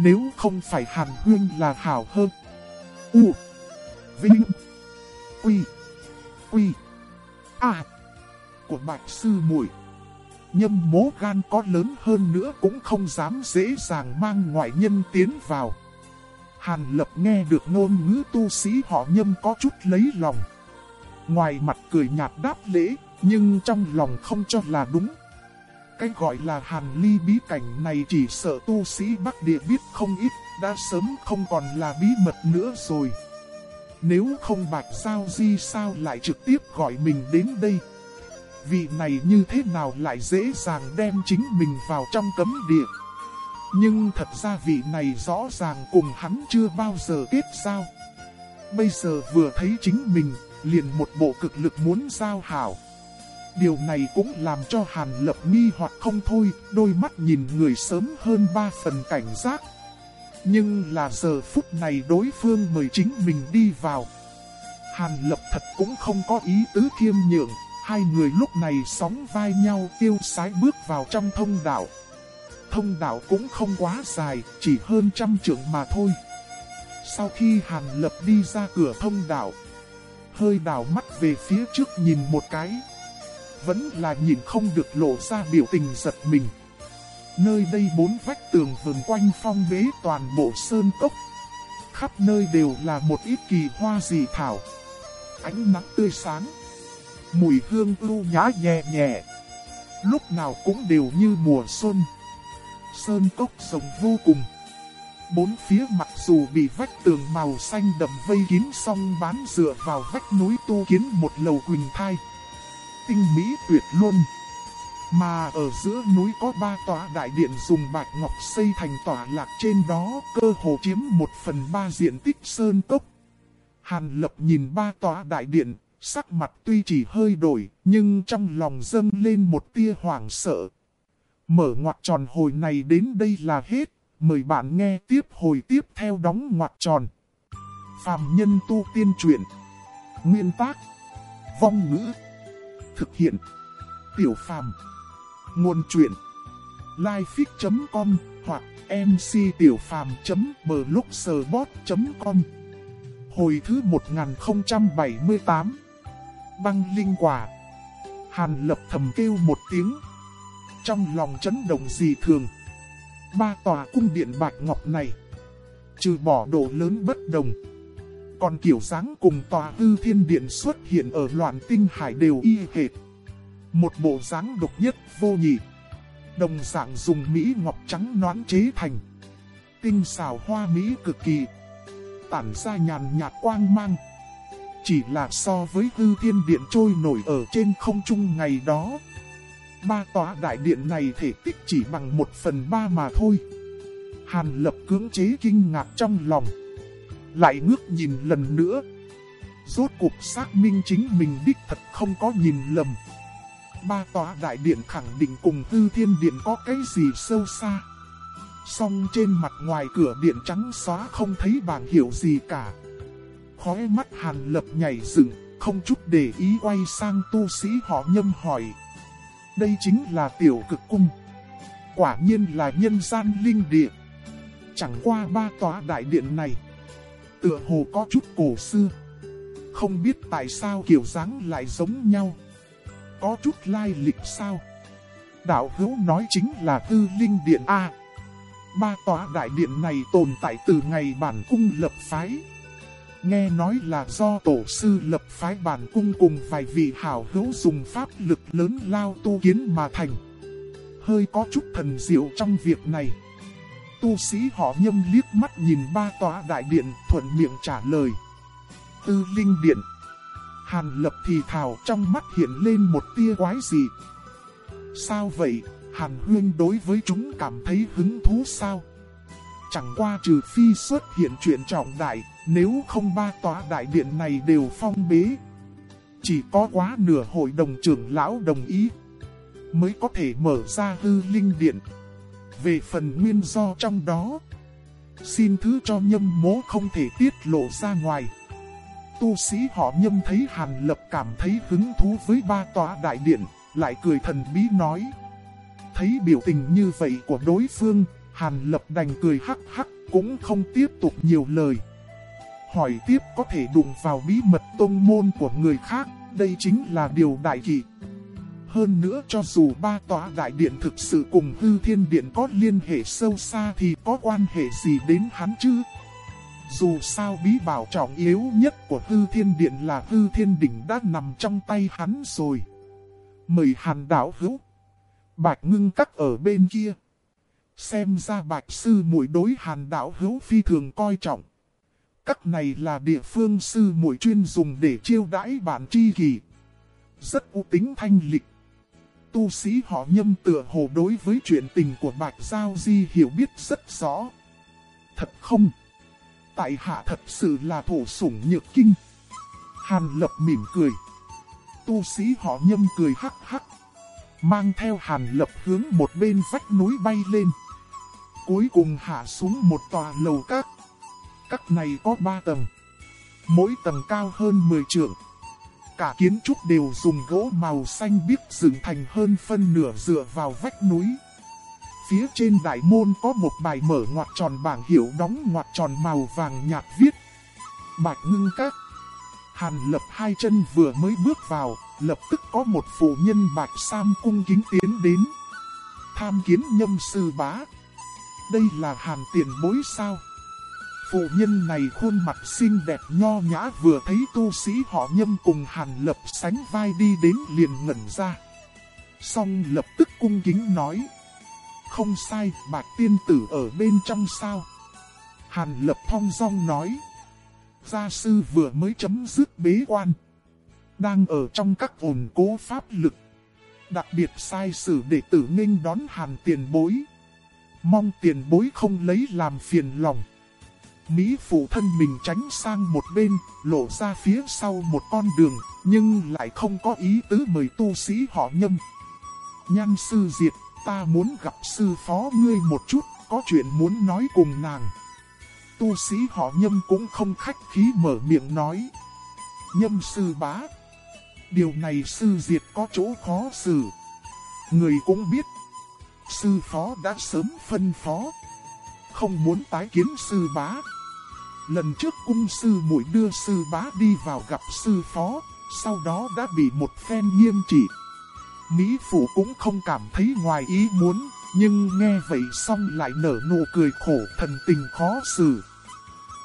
Nếu không phải hàn huyên là hảo hơn. U. Vinh. Quy. Quy. À. Của bạch sư muội Nhâm mố gan có lớn hơn nữa cũng không dám dễ dàng mang ngoại nhân tiến vào. Hàn lập nghe được ngôn ngữ tu sĩ họ nhâm có chút lấy lòng. Ngoài mặt cười nhạt đáp lễ, nhưng trong lòng không cho là đúng. Cái gọi là hàn ly bí cảnh này chỉ sợ tu sĩ Bắc Địa biết không ít, đã sớm không còn là bí mật nữa rồi. Nếu không Bạch sao Di sao lại trực tiếp gọi mình đến đây? Vị này như thế nào lại dễ dàng đem chính mình vào trong cấm địa? Nhưng thật ra vị này rõ ràng cùng hắn chưa bao giờ kết giao. Bây giờ vừa thấy chính mình, liền một bộ cực lực muốn giao hảo. Điều này cũng làm cho Hàn Lập nghi hoặc không thôi, đôi mắt nhìn người sớm hơn ba phần cảnh giác. Nhưng là giờ phút này đối phương mời chính mình đi vào. Hàn Lập thật cũng không có ý tứ khiêm nhượng, hai người lúc này sóng vai nhau tiêu sái bước vào trong thông đạo. Thông đạo cũng không quá dài, chỉ hơn trăm trượng mà thôi. Sau khi Hàn Lập đi ra cửa thông đạo, hơi đảo mắt về phía trước nhìn một cái. Vẫn là nhìn không được lộ ra biểu tình giật mình. Nơi đây bốn vách tường vườn quanh phong bế toàn bộ sơn cốc. Khắp nơi đều là một ít kỳ hoa dị thảo. Ánh nắng tươi sáng. Mùi hương ưu nhã nhẹ nhẹ. Lúc nào cũng đều như mùa xuân. Sơn cốc rộng vô cùng. Bốn phía mặc dù bị vách tường màu xanh đậm vây kín song bán dựa vào vách núi tu kiến một lầu quỳnh thai. Tinh mỹ tuyệt luôn. Mà ở giữa núi có ba tòa đại điện dùng bạch ngọc xây thành tòa lạc trên đó cơ hồ chiếm một phần ba diện tích sơn cốc. Hàn lập nhìn ba tòa đại điện, sắc mặt tuy chỉ hơi đổi, nhưng trong lòng dâng lên một tia hoảng sợ. Mở ngoặt tròn hồi này đến đây là hết. Mời bạn nghe tiếp hồi tiếp theo đóng ngoặc tròn. Phạm nhân tu tiên truyện. Nguyên tác. Vong ngữ. Thực hiện. Tiểu phàm. Nguồn truyện. Lifefix.com hoặc mctiểupham.blogspot.com Hồi thứ 1078 Băng linh quả Hàn lập thầm kêu một tiếng Trong lòng chấn động dị thường Ba tòa cung điện bạch ngọc này, trừ bỏ độ lớn bất đồng. Còn kiểu dáng cùng tòa tư thiên điện xuất hiện ở loạn tinh hải đều y hệt. Một bộ dáng độc nhất vô nhị. Đồng dạng dùng Mỹ ngọc trắng noãn chế thành. Tinh xào hoa Mỹ cực kỳ. Tản ra nhàn nhạt quang mang. Chỉ là so với hư thiên điện trôi nổi ở trên không trung ngày đó ba tòa đại điện này thể tích chỉ bằng một phần ba mà thôi. Hàn lập cưỡng chế kinh ngạc trong lòng. Lại ngước nhìn lần nữa. Rốt cuộc xác minh chính mình đích thật không có nhìn lầm. Ba tòa đại điện khẳng định cùng hư thiên điện có cái gì sâu xa. Song trên mặt ngoài cửa điện trắng xóa không thấy bảng hiểu gì cả. Khóe mắt hàn lập nhảy dựng, không chút để ý quay sang tu sĩ họ nhâm hỏi. Đây chính là tiểu cực cung. Quả nhiên là nhân gian linh địa. Chẳng qua ba tòa đại điện này. tựa hồ có chút cổ xưa. Không biết tại sao kiểu dáng lại giống nhau. Có chút lai lịch sao? Đạo hữu nói chính là tư linh điện A. Ba tòa đại điện này tồn tại từ ngày bản cung lập phái. Nghe nói là do tổ sư lập phái bản cung cùng vài vị hảo hữu dùng pháp lực lớn lao tu kiến mà thành. Hơi có chút thần diệu trong việc này. Tu sĩ họ nhâm liếc mắt nhìn ba tòa đại điện thuận miệng trả lời. Tư linh điện. Hàn lập thì thào trong mắt hiện lên một tia quái gì. Sao vậy, Hàn huyên đối với chúng cảm thấy hứng thú sao? Chẳng qua trừ phi xuất hiện chuyện trọng đại, nếu không ba tòa đại điện này đều phong bế. Chỉ có quá nửa hội đồng trưởng lão đồng ý, mới có thể mở ra hư linh điện. Về phần nguyên do trong đó, xin thứ cho nhâm mố không thể tiết lộ ra ngoài. Tu sĩ họ nhâm thấy Hàn Lập cảm thấy hứng thú với ba tòa đại điện, lại cười thần bí nói. Thấy biểu tình như vậy của đối phương, Hàn Lập đành cười hắc hắc, cũng không tiếp tục nhiều lời. Hỏi tiếp có thể đụng vào bí mật tôn môn của người khác, đây chính là điều đại kỵ. Hơn nữa cho dù ba tòa đại điện thực sự cùng hư thiên điện có liên hệ sâu xa thì có quan hệ gì đến hắn chứ? Dù sao bí bảo trọng yếu nhất của hư thiên điện là hư thiên đỉnh đã nằm trong tay hắn rồi. Mời hàn đảo hữu. Bạch ngưng cắt ở bên kia. Xem ra bạch sư muội đối hàn đảo hữu phi thường coi trọng. Các này là địa phương sư muội chuyên dùng để chiêu đãi bản tri kỳ. Rất u tính thanh lịch. Tu sĩ họ nhâm tựa hồ đối với chuyện tình của Bạch Giao Di hiểu biết rất rõ. Thật không? Tại hạ thật sự là thổ sủng nhược kinh. Hàn lập mỉm cười. Tu sĩ họ nhâm cười hắc hắc. Mang theo hàn lập hướng một bên vách núi bay lên. Cuối cùng hạ xuống một tòa lầu các. Các này có ba tầng. Mỗi tầng cao hơn 10 trượng. Cả kiến trúc đều dùng gỗ màu xanh biếc dựng thành hơn phân nửa dựa vào vách núi. Phía trên đại môn có một bài mở ngoặt tròn bảng hiệu đóng ngoặt tròn màu vàng nhạt viết. Bạch ngưng các. Hàn lập hai chân vừa mới bước vào, lập tức có một phụ nhân bạch sam cung kính tiến đến. Tham kiến nhâm sư bá. Đây là hàn tiền bối sao? Phụ nhân này khuôn mặt xinh đẹp nho nhã vừa thấy tu sĩ họ nhâm cùng hàn lập sánh vai đi đến liền ngẩn ra. Xong lập tức cung kính nói. Không sai, bạch tiên tử ở bên trong sao. Hàn lập thong dong nói. Gia sư vừa mới chấm dứt bế quan. Đang ở trong các ổn cố pháp lực. Đặc biệt sai sử để tử nghênh đón hàn tiền bối. Mong tiền bối không lấy làm phiền lòng. Mỹ phụ thân mình tránh sang một bên, lộ ra phía sau một con đường, nhưng lại không có ý tứ mời tu sĩ họ nhâm. Nhan sư diệt, ta muốn gặp sư phó ngươi một chút, có chuyện muốn nói cùng nàng. Tu sĩ họ nhâm cũng không khách khí mở miệng nói. Nhâm sư bá. Điều này sư diệt có chỗ khó xử. Người cũng biết. Sư phó đã sớm phân phó. Không muốn tái kiến sư bá. Lần trước cung sư muội đưa sư bá đi vào gặp sư phó, sau đó đã bị một phen nghiêm trị. Mỹ Phụ cũng không cảm thấy ngoài ý muốn, nhưng nghe vậy xong lại nở nụ cười khổ thần tình khó xử.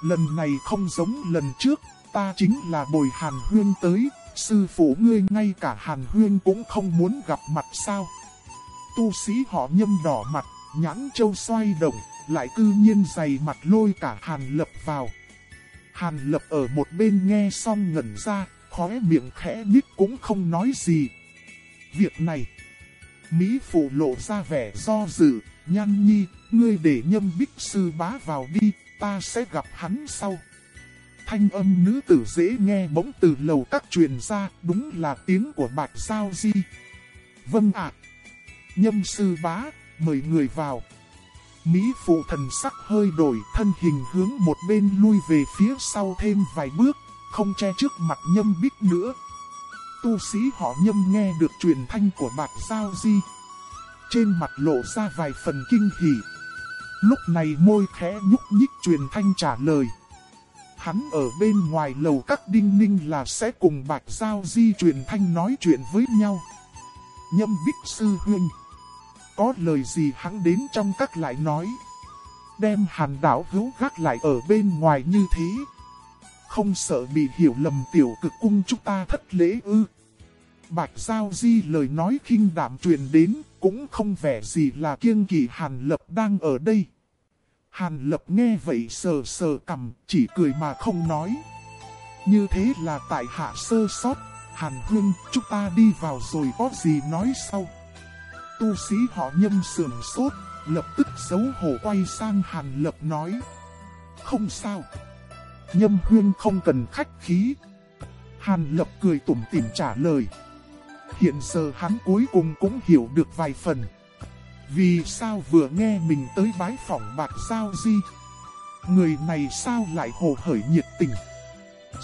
Lần này không giống lần trước, ta chính là bồi Hàn Huyên tới, sư phụ ngươi ngay cả Hàn Huyên cũng không muốn gặp mặt sao. Tu sĩ họ nhâm đỏ mặt, nhãn châu xoay động, lại cư nhiên dày mặt lôi cả Hàn Lập vào. Hàn Lập ở một bên nghe xong ngẩn ra, khóe miệng khẽ nít cũng không nói gì. Việc này, Mỹ Phụ lộ ra vẻ do dự, nhăn nhi, ngươi để nhâm bích sư bá vào đi, ta sẽ gặp hắn sau. Thanh âm nữ tử dễ nghe bỗng từ lầu các truyền ra, đúng là tiếng của Bạch Giao Di. Vâng ạ. Nhâm sư bá, mời người vào. Mỹ phụ thần sắc hơi đổi thân hình hướng một bên lui về phía sau thêm vài bước, không che trước mặt nhâm bích nữa. Tu sĩ họ nhâm nghe được truyền thanh của bạc giao di. Trên mặt lộ ra vài phần kinh hỉ. Lúc này môi khẽ nhúc nhích truyền thanh trả lời. hắn ở bên ngoài lầu các đinh ninh là sẽ cùng Bạch Giao di truyền thanh nói chuyện với nhau. Nhâm Bích Sư Huynh. Có lời gì hắn đến trong các lại nói. Đem hàn đảo hữu gác lại ở bên ngoài như thế. Không sợ bị hiểu lầm tiểu cực cung chúng ta thất lễ ư. Bạch Giao Di lời nói khinh đảm truyền đến, cũng không vẻ gì là kiêng kỳ Hàn Lập đang ở đây. Hàn Lập nghe vậy sờ sờ cầm, chỉ cười mà không nói. Như thế là tại hạ sơ sót, Hàn Hương, chúng ta đi vào rồi có gì nói sau. Tu sĩ họ nhâm sườn sốt, lập tức xấu hổ quay sang Hàn Lập nói. Không sao. Nhâm huyên không cần khách khí. Hàn Lập cười tủm tỉm trả lời. Hiện giờ hắn cuối cùng cũng hiểu được vài phần. Vì sao vừa nghe mình tới bái phỏng bạc sao di? Người này sao lại hồ hởi nhiệt tình?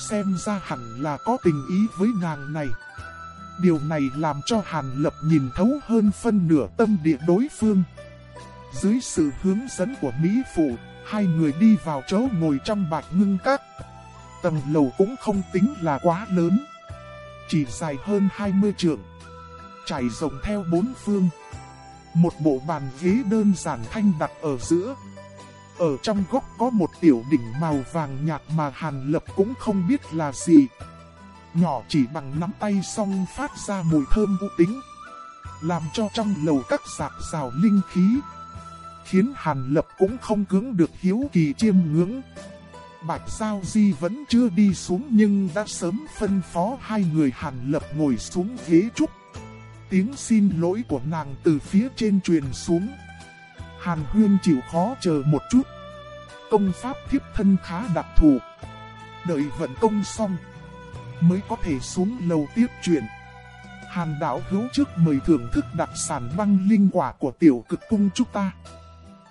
Xem ra hẳn là có tình ý với nàng này. Điều này làm cho Hàn Lập nhìn thấu hơn phân nửa tâm địa đối phương. Dưới sự hướng dẫn của Mỹ Phụ, hai người đi vào chỗ ngồi trong bạch ngưng các. Tầng lầu cũng không tính là quá lớn. Chỉ dài hơn 20 trượng. Trải rộng theo bốn phương. Một bộ bàn ghế đơn giản thanh đặt ở giữa. Ở trong góc có một tiểu đỉnh màu vàng nhạt mà Hàn Lập cũng không biết là gì. Nhỏ chỉ bằng nắm tay xong phát ra mùi thơm vũ tính. Làm cho trong lầu các sạc rào linh khí. Khiến Hàn Lập cũng không cưỡng được hiếu kỳ chiêm ngưỡng. Bạch Giao Di vẫn chưa đi xuống nhưng đã sớm phân phó hai người Hàn Lập ngồi xuống ghế trúc. Tiếng xin lỗi của nàng từ phía trên truyền xuống. Hàn Huyên chịu khó chờ một chút. Công pháp thiếp thân khá đặc thù. Đợi vận công xong, mới có thể xuống lầu tiếp chuyện. Hàn đảo hữu trước mời thưởng thức đặc sản băng linh quả của tiểu cực cung chúng ta.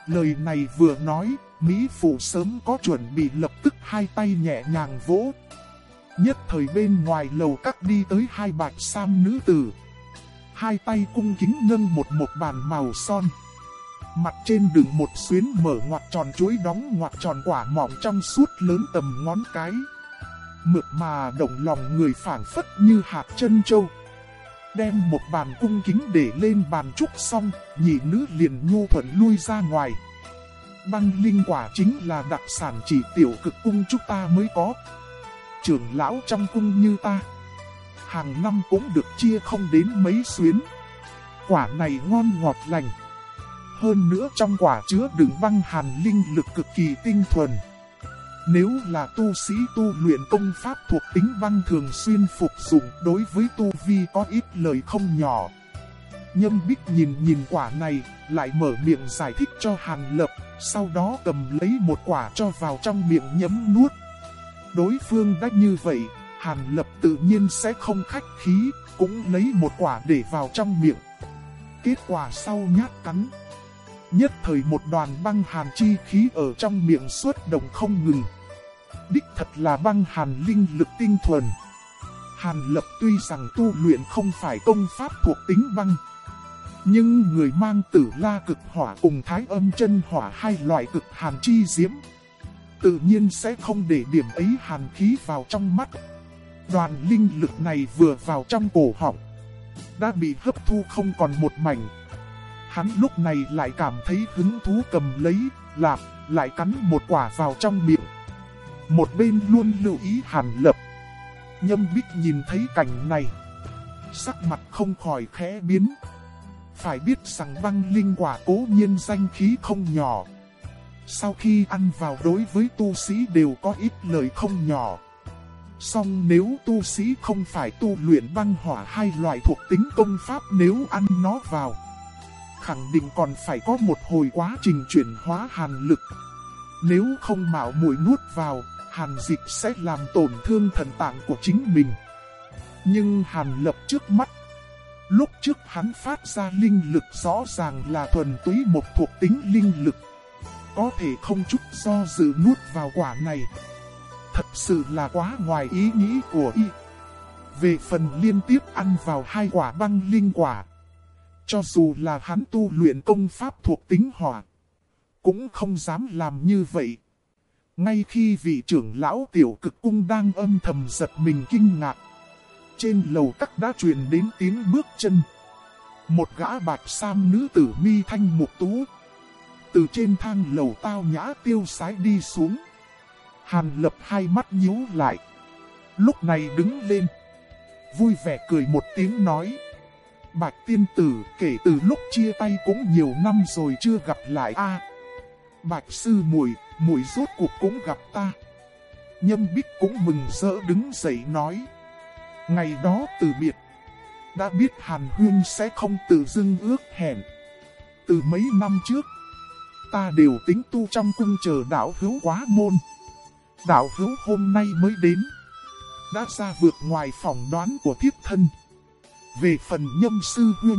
Lời này vừa nói, Mỹ Phụ sớm có chuẩn bị lập tức hai tay nhẹ nhàng vỗ. Nhất thời bên ngoài lầu các đi tới hai bạch sam nữ tử. Hai tay cung kính nâng một một bàn màu son. Mặt trên đựng một xuyến mở ngoặt tròn chuối đóng ngoặt tròn quả mỏng trong suốt lớn tầm ngón cái. Mượt mà động lòng người phản phất như hạt chân châu. Đem một bàn cung kính để lên bàn trúc xong, nhị nữ liền nhu thuận lui ra ngoài. Băng linh quả chính là đặc sản chỉ tiểu cực cung chúng ta mới có. Trưởng lão trong cung như ta. Hàng năm cũng được chia không đến mấy xuyến. Quả này ngon ngọt lành. Hơn nữa trong quả chứa đựng băng hàn linh lực cực kỳ tinh thuần. Nếu là tu sĩ tu luyện công pháp thuộc tính băng thường xuyên phục dụng đối với tu vi có ít lời không nhỏ. Nhâm Bích nhìn nhìn quả này, lại mở miệng giải thích cho Hàn Lập, sau đó cầm lấy một quả cho vào trong miệng nhấm nuốt. Đối phương đã như vậy, Hàn Lập tự nhiên sẽ không khách khí, cũng lấy một quả để vào trong miệng. Kết quả sau nhát cắn. Nhất thời một đoàn băng hàn chi khí ở trong miệng suốt đồng không ngừng. Đích thật là băng hàn linh lực tinh thuần. Hàn Lập tuy rằng tu luyện không phải công pháp thuộc tính băng. Nhưng người mang tử la cực hỏa cùng thái âm chân hỏa hai loại cực hàn chi diễm. Tự nhiên sẽ không để điểm ấy hàn khí vào trong mắt. Đoàn linh lực này vừa vào trong cổ họng. Đã bị hấp thu không còn một mảnh. Hắn lúc này lại cảm thấy hứng thú cầm lấy, lạp, lại cắn một quả vào trong miệng. Một bên luôn lưu ý hàn lập. Nhâm bích nhìn thấy cảnh này. Sắc mặt không khỏi khẽ biến. Phải biết rằng băng linh quả cố nhiên danh khí không nhỏ. Sau khi ăn vào đối với tu sĩ đều có ít lời không nhỏ. Song nếu tu sĩ không phải tu luyện băng hỏa hai loại thuộc tính công pháp nếu ăn nó vào. Khẳng định còn phải có một hồi quá trình chuyển hóa hàn lực. Nếu không mạo muội nuốt vào, hàn dịch sẽ làm tổn thương thần tạng của chính mình. Nhưng hàn lập trước mắt, Lúc trước hắn phát ra linh lực rõ ràng là thuần túy một thuộc tính linh lực. Có thể không chút do dự nuốt vào quả này. Thật sự là quá ngoài ý nghĩ của y. Về phần liên tiếp ăn vào hai quả băng linh quả. Cho dù là hắn tu luyện công pháp thuộc tính hỏa. Cũng không dám làm như vậy. Ngay khi vị trưởng lão tiểu cực cung đang âm thầm giật mình kinh ngạc. Trên lầu các đã truyền đến tiếng bước chân. Một gã bạch sam nữ tử mi thanh mục tú. Từ trên thang lầu tao nhã tiêu sái đi xuống. Hàn lập hai mắt nhíu lại. Lúc này đứng lên. Vui vẻ cười một tiếng nói. Bạch tiên tử kể từ lúc chia tay cũng nhiều năm rồi chưa gặp lại a. Bạch sư muội, muội rốt cuộc cũng gặp ta. Nhâm Bích cũng mừng rỡ đứng dậy nói. Ngày đó từ biệt, đã biết Hàn Huyên sẽ không tự dưng ước hẹn. Từ mấy năm trước, ta đều tính tu trong cung chờ đạo hữu quá môn. Đạo hữu hôm nay mới đến, đã ra vượt ngoài phòng đoán của thiếp thân. Về phần nhâm sư huyên,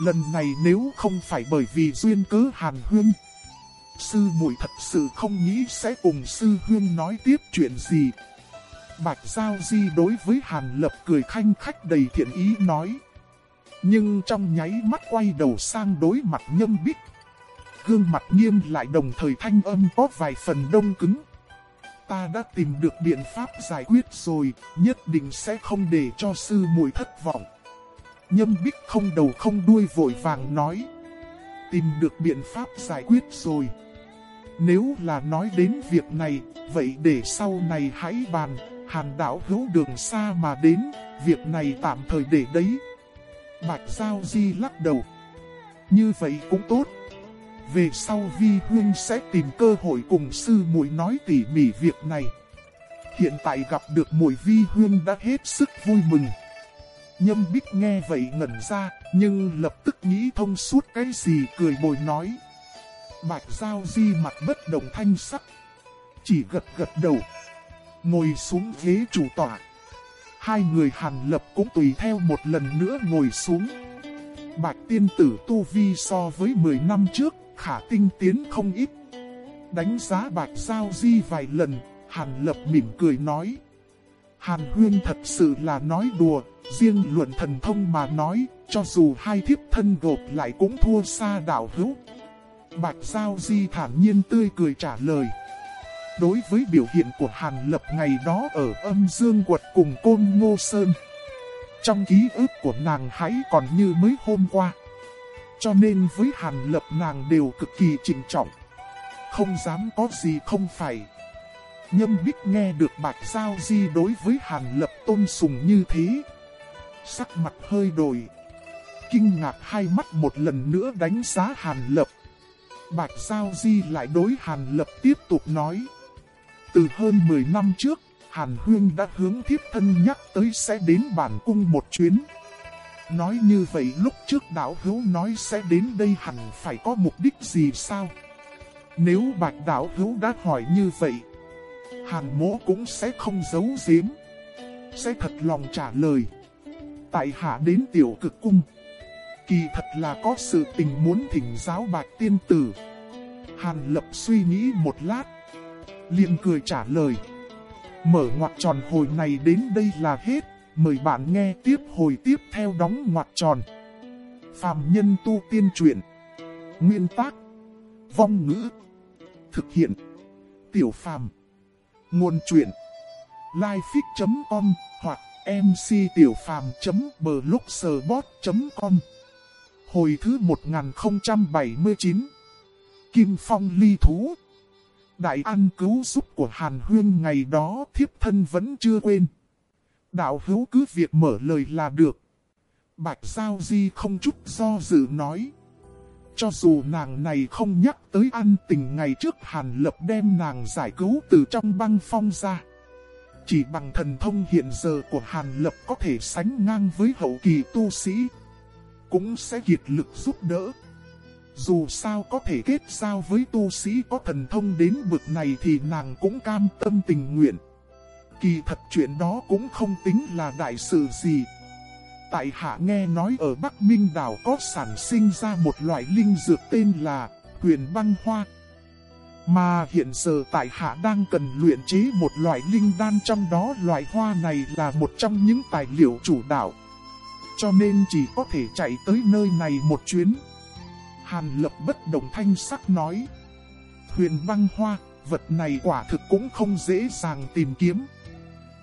lần này nếu không phải bởi vì duyên cớ Hàn Huyên, sư muội thật sự không nghĩ sẽ cùng sư huyên nói tiếp chuyện gì. Bạch Giao Di đối với Hàn Lập cười khanh khách đầy thiện ý nói. Nhưng trong nháy mắt quay đầu sang đối mặt nhâm bích. Gương mặt nghiêm lại đồng thời thanh âm có vài phần đông cứng. Ta đã tìm được biện pháp giải quyết rồi, nhất định sẽ không để cho sư muội thất vọng. Nhâm bích không đầu không đuôi vội vàng nói. Tìm được biện pháp giải quyết rồi. Nếu là nói đến việc này, vậy để sau này hãy bàn, hàn đảo hữu đường xa mà đến, việc này tạm thời để đấy. Bạch Giao Di lắc đầu. Như vậy cũng tốt. Về sau Vi Huyên sẽ tìm cơ hội cùng sư muội nói tỉ mỉ việc này. Hiện tại gặp được muội Vi Huyên đã hết sức vui mừng. Nhâm Bích nghe vậy ngẩn ra, nhưng lập tức nghĩ thông suốt cái gì cười bồi nói. Bạch Giao Di mặt bất động thanh sắc. Chỉ gật gật đầu. Ngồi xuống ghế chủ tọa. Hai người hàn lập cũng tùy theo một lần nữa ngồi xuống. Bạch tiên tử Tu Vi so với 10 năm trước, khả tinh tiến không ít. Đánh giá Bạch Giao Di vài lần, hàn lập mỉm cười nói. Hàn huyên thật sự là nói đùa, riêng luận thần thông mà nói, cho dù hai thiếp thân gộp lại cũng thua xa đảo hữu. Bạch Giao Di thản nhiên tươi cười trả lời. Đối với biểu hiện của Hàn Lập ngày đó ở âm dương quật cùng Côn Ngô Sơn. Trong ký ức của nàng hãy còn như mới hôm qua. Cho nên với Hàn Lập nàng đều cực kỳ trịnh trọng. Không dám có gì không phải. Nhâm Bích nghe được Bạch Giao Di đối với Hàn Lập tôn sùng như thế. Sắc mặt hơi đổi. Kinh ngạc hai mắt một lần nữa đánh giá Hàn Lập. Bạch Giao Di lại đối Hàn Lập tiếp tục nói. Từ hơn 10 năm trước, Hàn Huyên đã hướng thiếp thân nhắc tới sẽ đến bản cung một chuyến. Nói như vậy lúc trước đảo hữu nói sẽ đến đây hẳn phải có mục đích gì sao? Nếu bạch đảo hữu đã hỏi như vậy, Hàn mỗ cũng sẽ không giấu giếm. Sẽ thật lòng trả lời. Tại hạ đến tiểu cực cung. Kỳ thật là có sự tình muốn thỉnh giáo bạch tiên tử. Hàn lập suy nghĩ một lát. liền cười trả lời. Mở ngoặt tròn hồi này đến đây là hết. Mời bạn nghe tiếp hồi tiếp theo đóng ngoặt tròn. Phạm nhân tu tiên truyện. Nguyên tác. Vong ngữ. Thực hiện. Tiểu phàm. Nguồn truyện. Lifefix.com hoặc mctiểupham.blogspot.com Hồi thứ 1079 Kim Phong ly thú Đại ăn cứu giúp của Hàn Huyên ngày đó thiếp thân vẫn chưa quên. Đạo hữu cứ việc mở lời là được. Bạch Giao Di không chút do dự nói. Cho dù nàng này không nhắc tới ăn tình ngày trước Hàn Lập đem nàng giải cứu từ trong băng phong ra. Chỉ bằng thần thông hiện giờ của Hàn Lập có thể sánh ngang với hậu kỳ tu sĩ. Cũng sẽ kiệt lực giúp đỡ. Dù sao có thể kết giao với tu sĩ có thần thông đến bực này thì nàng cũng cam tâm tình nguyện. Kỳ thật chuyện đó cũng không tính là đại sự gì. Tại hạ nghe nói ở Bắc Minh đảo có sản sinh ra một loại linh dược tên là huyền băng hoa. Mà hiện giờ tại hạ đang cần luyện chế một loại linh đan trong đó loại hoa này là một trong những tài liệu chủ đạo. Cho nên chỉ có thể chạy tới nơi này một chuyến. Hàn lập bất đồng thanh sắc nói. Huyền băng hoa, vật này quả thực cũng không dễ dàng tìm kiếm.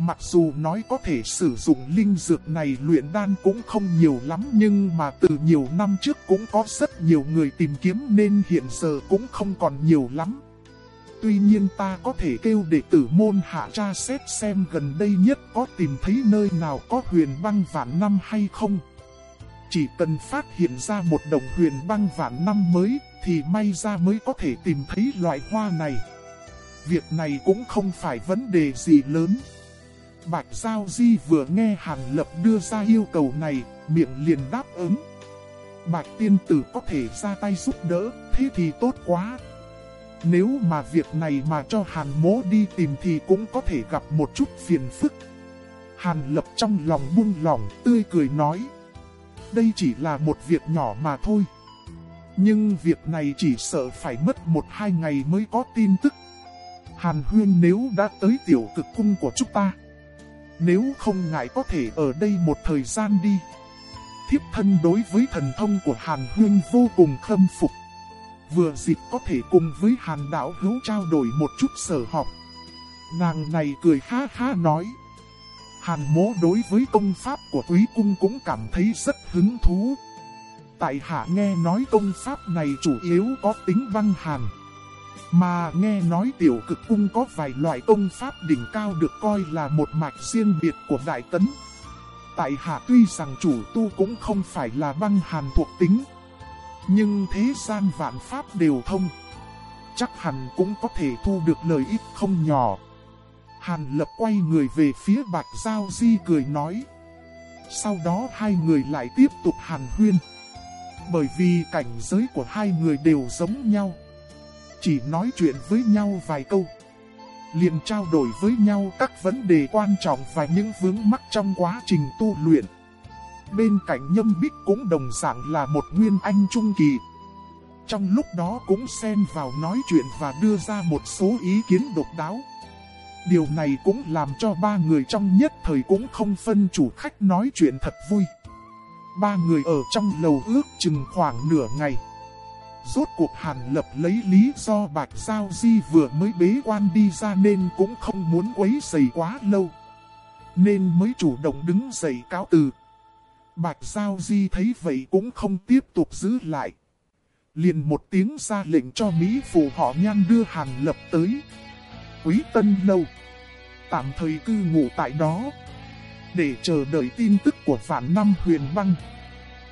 Mặc dù nói có thể sử dụng linh dược này luyện đan cũng không nhiều lắm, nhưng mà từ nhiều năm trước cũng có rất nhiều người tìm kiếm nên hiện giờ cũng không còn nhiều lắm. Tuy nhiên ta có thể kêu đệ tử môn hạ tra xét xem gần đây nhất có tìm thấy nơi nào có huyền băng vạn năm hay không. Chỉ cần phát hiện ra một đồng huyền băng vạn năm mới, thì may ra mới có thể tìm thấy loại hoa này. Việc này cũng không phải vấn đề gì lớn. Bạch Giao Di vừa nghe Hàn Lập đưa ra yêu cầu này, miệng liền đáp ứng. Bạch Tiên Tử có thể ra tay giúp đỡ, thế thì tốt quá. Nếu mà việc này mà cho Hàn Mố đi tìm thì cũng có thể gặp một chút phiền phức. Hàn Lập trong lòng buông lòng, tươi cười nói. Đây chỉ là một việc nhỏ mà thôi. Nhưng việc này chỉ sợ phải mất một hai ngày mới có tin tức. Hàn Huyên nếu đã tới tiểu cực cung của chúng ta. Nếu không ngại có thể ở đây một thời gian đi. Thiếp thân đối với thần thông của Hàn Huyên vô cùng khâm phục. Vừa dịp có thể cùng với Hàn Đạo Hữu trao đổi một chút sở học. Nàng này cười ha ha nói. Hàn mố đối với công pháp của quý cung cũng cảm thấy rất hứng thú. Tại hạ nghe nói công pháp này chủ yếu có tính văn hàn. Mà nghe nói tiểu cực cung có vài loại công pháp đỉnh cao được coi là một mạch riêng biệt của Đại Tấn. Tại hạ tuy rằng chủ tu cũng không phải là băng hàn thuộc tính. Nhưng thế gian vạn pháp đều thông. Chắc hẳn cũng có thể thu được lợi ích không nhỏ. Hàn lập quay người về phía Bạch Giao Di cười nói. Sau đó hai người lại tiếp tục hàn huyên. Bởi vì cảnh giới của hai người đều giống nhau. Chỉ nói chuyện với nhau vài câu. liền trao đổi với nhau các vấn đề quan trọng và những vướng mắc trong quá trình tu luyện. Bên cạnh nhâm bích cũng đồng dạng là một nguyên anh trung kỳ. Trong lúc đó cũng xen vào nói chuyện và đưa ra một số ý kiến độc đáo. Điều này cũng làm cho ba người trong nhất thời cũng không phân chủ khách nói chuyện thật vui. Ba người ở trong lầu ước chừng khoảng nửa ngày. Rốt cuộc Hàn Lập lấy lý do Bạch Giao Di vừa mới bế quan đi ra nên cũng không muốn quấy rầy quá lâu. Nên mới chủ động đứng dậy cáo từ. Bạch Giao Di thấy vậy cũng không tiếp tục giữ lại. Liền một tiếng ra lệnh cho Mỹ phụ họ nhan đưa Hàn Lập tới. Quý Tân Lâu. Tạm thời cư ngụ tại đó. Để chờ đợi tin tức của phản năm huyền băng.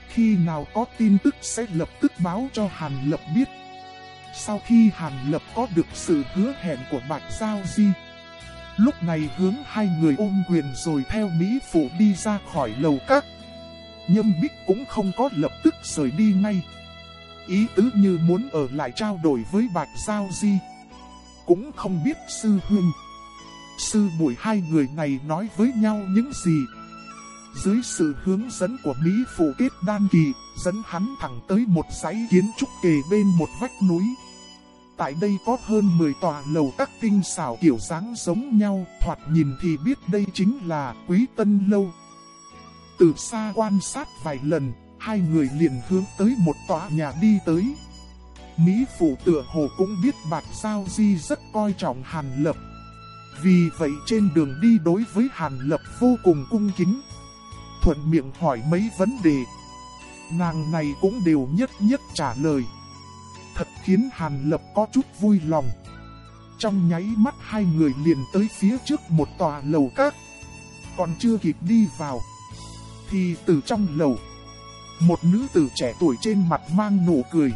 Khi nào có tin tức sẽ lập tức báo cho Hàn Lập biết. Sau khi Hàn Lập có được sự hứa hẹn của Bạch Giao Di. Lúc này hướng hai người ôm quyền rồi theo Mỹ Phụ đi ra khỏi lầu các. Nhâm Bích cũng không có lập tức rời đi ngay. Ý tứ như muốn ở lại trao đổi với Bạch Giao Di. Cũng không biết sư huynh. Sư bụi hai người này nói với nhau những gì. Dưới sự hướng dẫn của Mỹ Phụ kết đan kỳ, dẫn hắn thẳng tới một dãy kiến trúc kề bên một vách núi. Tại đây có hơn 10 tòa lầu các tinh xảo kiểu dáng giống nhau, thoạt nhìn thì biết đây chính là Quý Tân Lâu. Từ xa quan sát vài lần, hai người liền hướng tới một tòa nhà đi tới. Mỹ Phụ tựa hồ cũng biết bạc Giao Di rất coi trọng Hàn Lập. Vì vậy trên đường đi đối với Hàn Lập vô cùng cung kính. Thuận miệng hỏi mấy vấn đề. Nàng này cũng đều nhất nhất trả lời. Thật khiến Hàn Lập có chút vui lòng. Trong nháy mắt hai người liền tới phía trước một tòa lầu các. Còn chưa kịp đi vào. Thì từ trong lầu. Một nữ tử trẻ tuổi trên mặt mang nụ cười.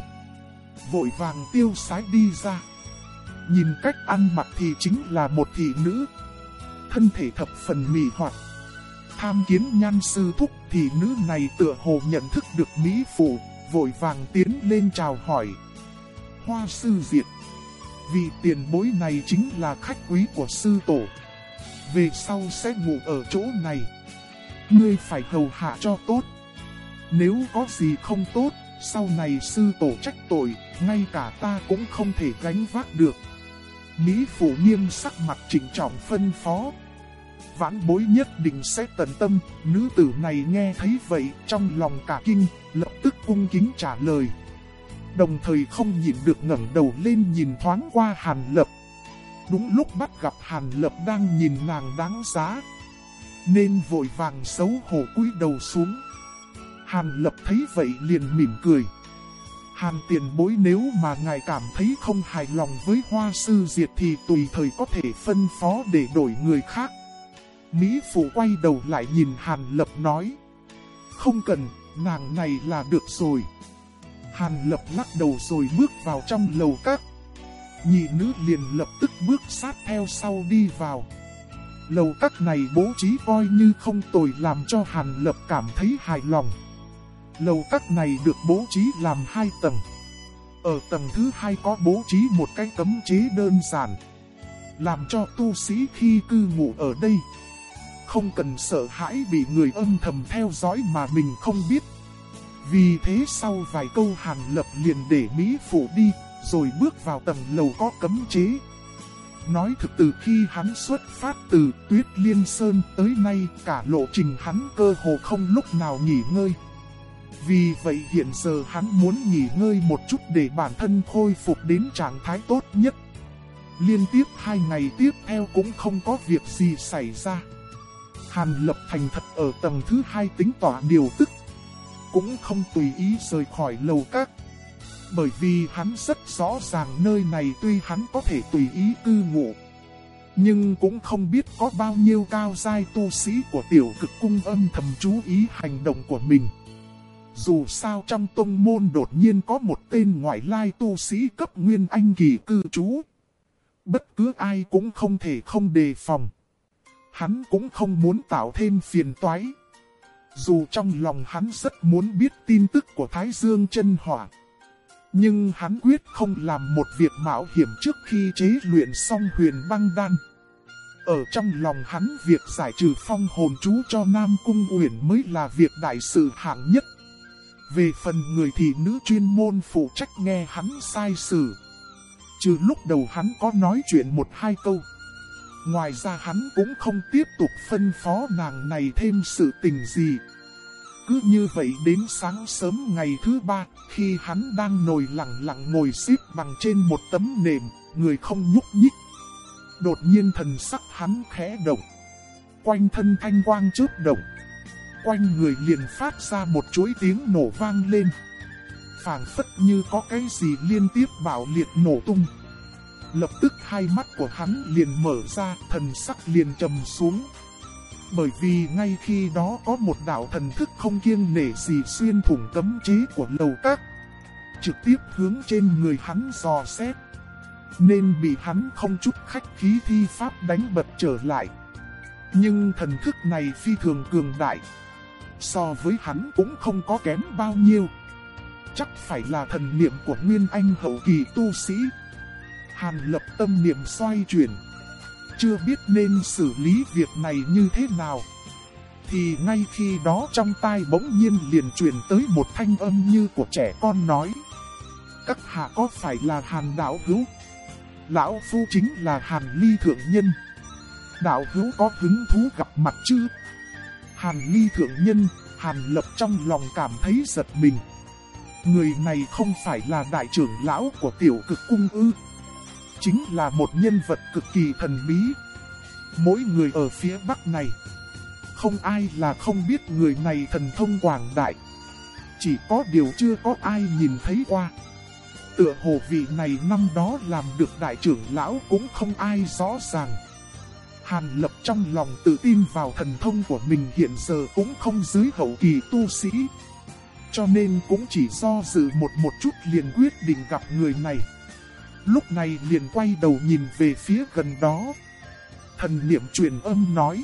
Vội vàng tiêu sái đi ra. Nhìn cách ăn mặc thì chính là một thị nữ. Thân thể thập phần mị hoạt. Tham kiến nhan sư thúc thì nữ này tựa hồ nhận thức được Mỹ Phụ, vội vàng tiến lên chào hỏi. Hoa sư diệt. Vì tiền bối này chính là khách quý của sư tổ. Về sau sẽ ngủ ở chỗ này. Ngươi phải hầu hạ cho tốt. Nếu có gì không tốt, sau này sư tổ trách tội, ngay cả ta cũng không thể gánh vác được. Mỹ Phụ nghiêm sắc mặt chỉnh trọng phân phó. Vãn bối nhất định sẽ tận tâm, nữ tử này nghe thấy vậy trong lòng cả kinh, lập tức cung kính trả lời. Đồng thời không nhìn được ngẩng đầu lên nhìn thoáng qua Hàn Lập. Đúng lúc bắt gặp Hàn Lập đang nhìn nàng đáng giá. Nên vội vàng xấu hổ cúi đầu xuống. Hàn Lập thấy vậy liền mỉm cười. Hàn tiền bối nếu mà ngài cảm thấy không hài lòng với hoa sư diệt thì tùy thời có thể phân phó để đổi người khác. Mỹ Phụ quay đầu lại nhìn Hàn Lập nói. Không cần, nàng này là được rồi. Hàn Lập lắc đầu rồi bước vào trong lầu các. Nhị nữ liền lập tức bước sát theo sau đi vào. Lầu các này bố trí coi như không tồi làm cho Hàn Lập cảm thấy hài lòng. Lầu các này được bố trí làm hai tầng. Ở tầng thứ hai có bố trí một cái cấm chế đơn giản. Làm cho tu sĩ khi cư ngụ ở đây. Không cần sợ hãi bị người âm thầm theo dõi mà mình không biết. Vì thế sau vài câu hàn lập liền để Mỹ Phụ đi, rồi bước vào tầng lầu có cấm chế. Nói thực từ khi hắn xuất phát từ Tuyết Liên Sơn tới nay cả lộ trình hắn cơ hồ không lúc nào nghỉ ngơi. Vì vậy hiện giờ hắn muốn nghỉ ngơi một chút để bản thân khôi phục đến trạng thái tốt nhất. Liên tiếp hai ngày tiếp theo cũng không có việc gì xảy ra. Hàn Lập thành thật ở tầng thứ hai tính tỏa điều tức. Cũng không tùy ý rời khỏi lầu các. Bởi vì hắn rất rõ ràng nơi này tuy hắn có thể tùy ý cư ngụ. Nhưng cũng không biết có bao nhiêu cao giai tu sĩ của tiểu cực cung âm thầm chú ý hành động của mình. Dù sao trong tông môn đột nhiên có một tên ngoại lai tu sĩ cấp nguyên anh kỳ cư trú. Bất cứ ai cũng không thể không đề phòng. Hắn cũng không muốn tạo thêm phiền toái. Dù trong lòng hắn rất muốn biết tin tức của Thái Dương chân hỏa. Nhưng hắn quyết không làm một việc mạo hiểm trước khi chế luyện xong huyền băng đan. Ở trong lòng hắn việc giải trừ phong hồn chú cho Nam Cung Uyển mới là việc đại sự hạng nhất. Về phần người thị nữ chuyên môn phụ trách nghe hắn sai xử. Trừ lúc đầu hắn có nói chuyện một hai câu. Ngoài ra hắn cũng không tiếp tục phân phó nàng này thêm sự tình gì. Cứ như vậy đến sáng sớm ngày thứ ba, khi hắn đang ngồi lặng lặng ngồi xếp bằng trên một tấm nệm, người không nhúc nhích. Đột nhiên thần sắc hắn khẽ động. Quanh thân thanh quang chớp động quanh người liền phát ra một chuỗi tiếng nổ vang lên. phảng phất như có cái gì liên tiếp bạo liệt nổ tung. Lập tức hai mắt của hắn liền mở ra, thần sắc liền trầm xuống. Bởi vì ngay khi đó có một đạo thần thức không kiêng nể gì xuyên thủng cấm chế của lầu các. Trực tiếp hướng trên người hắn dò xét. Nên bị hắn không chút khách khí thi pháp đánh bật trở lại. Nhưng thần thức này phi thường cường đại, so với hắn cũng không có kém bao nhiêu. Chắc phải là thần niệm của Nguyên Anh hậu kỳ tu sĩ. Hàn lập tâm niệm xoay chuyển. Chưa biết nên xử lý việc này như thế nào. Thì ngay khi đó trong tai bỗng nhiên liền truyền tới một thanh âm như của trẻ con nói. Các hạ có phải là hàn đạo hữu? Lão Phu chính là hàn ly thượng nhân. Đạo hữu có hứng thú gặp mặt chứ? Hàn ly thượng nhân, Hàn lập trong lòng cảm thấy giật mình. Người này không phải là đại trưởng lão của tiểu cực cung ư. Chính là một nhân vật cực kỳ thần bí. Mỗi người ở phía bắc này, không ai là không biết người này thần thông quảng đại. Chỉ có điều chưa có ai nhìn thấy qua. Tựa hồ vị này năm đó làm được đại trưởng lão cũng không ai rõ ràng. Hàn Lập trong lòng tự tin vào thần thông của mình hiện giờ cũng không dưới hậu kỳ tu sĩ. Cho nên cũng chỉ do dự một một chút liền quyết định gặp người này. Lúc này liền quay đầu nhìn về phía gần đó. Thần niệm truyền âm nói.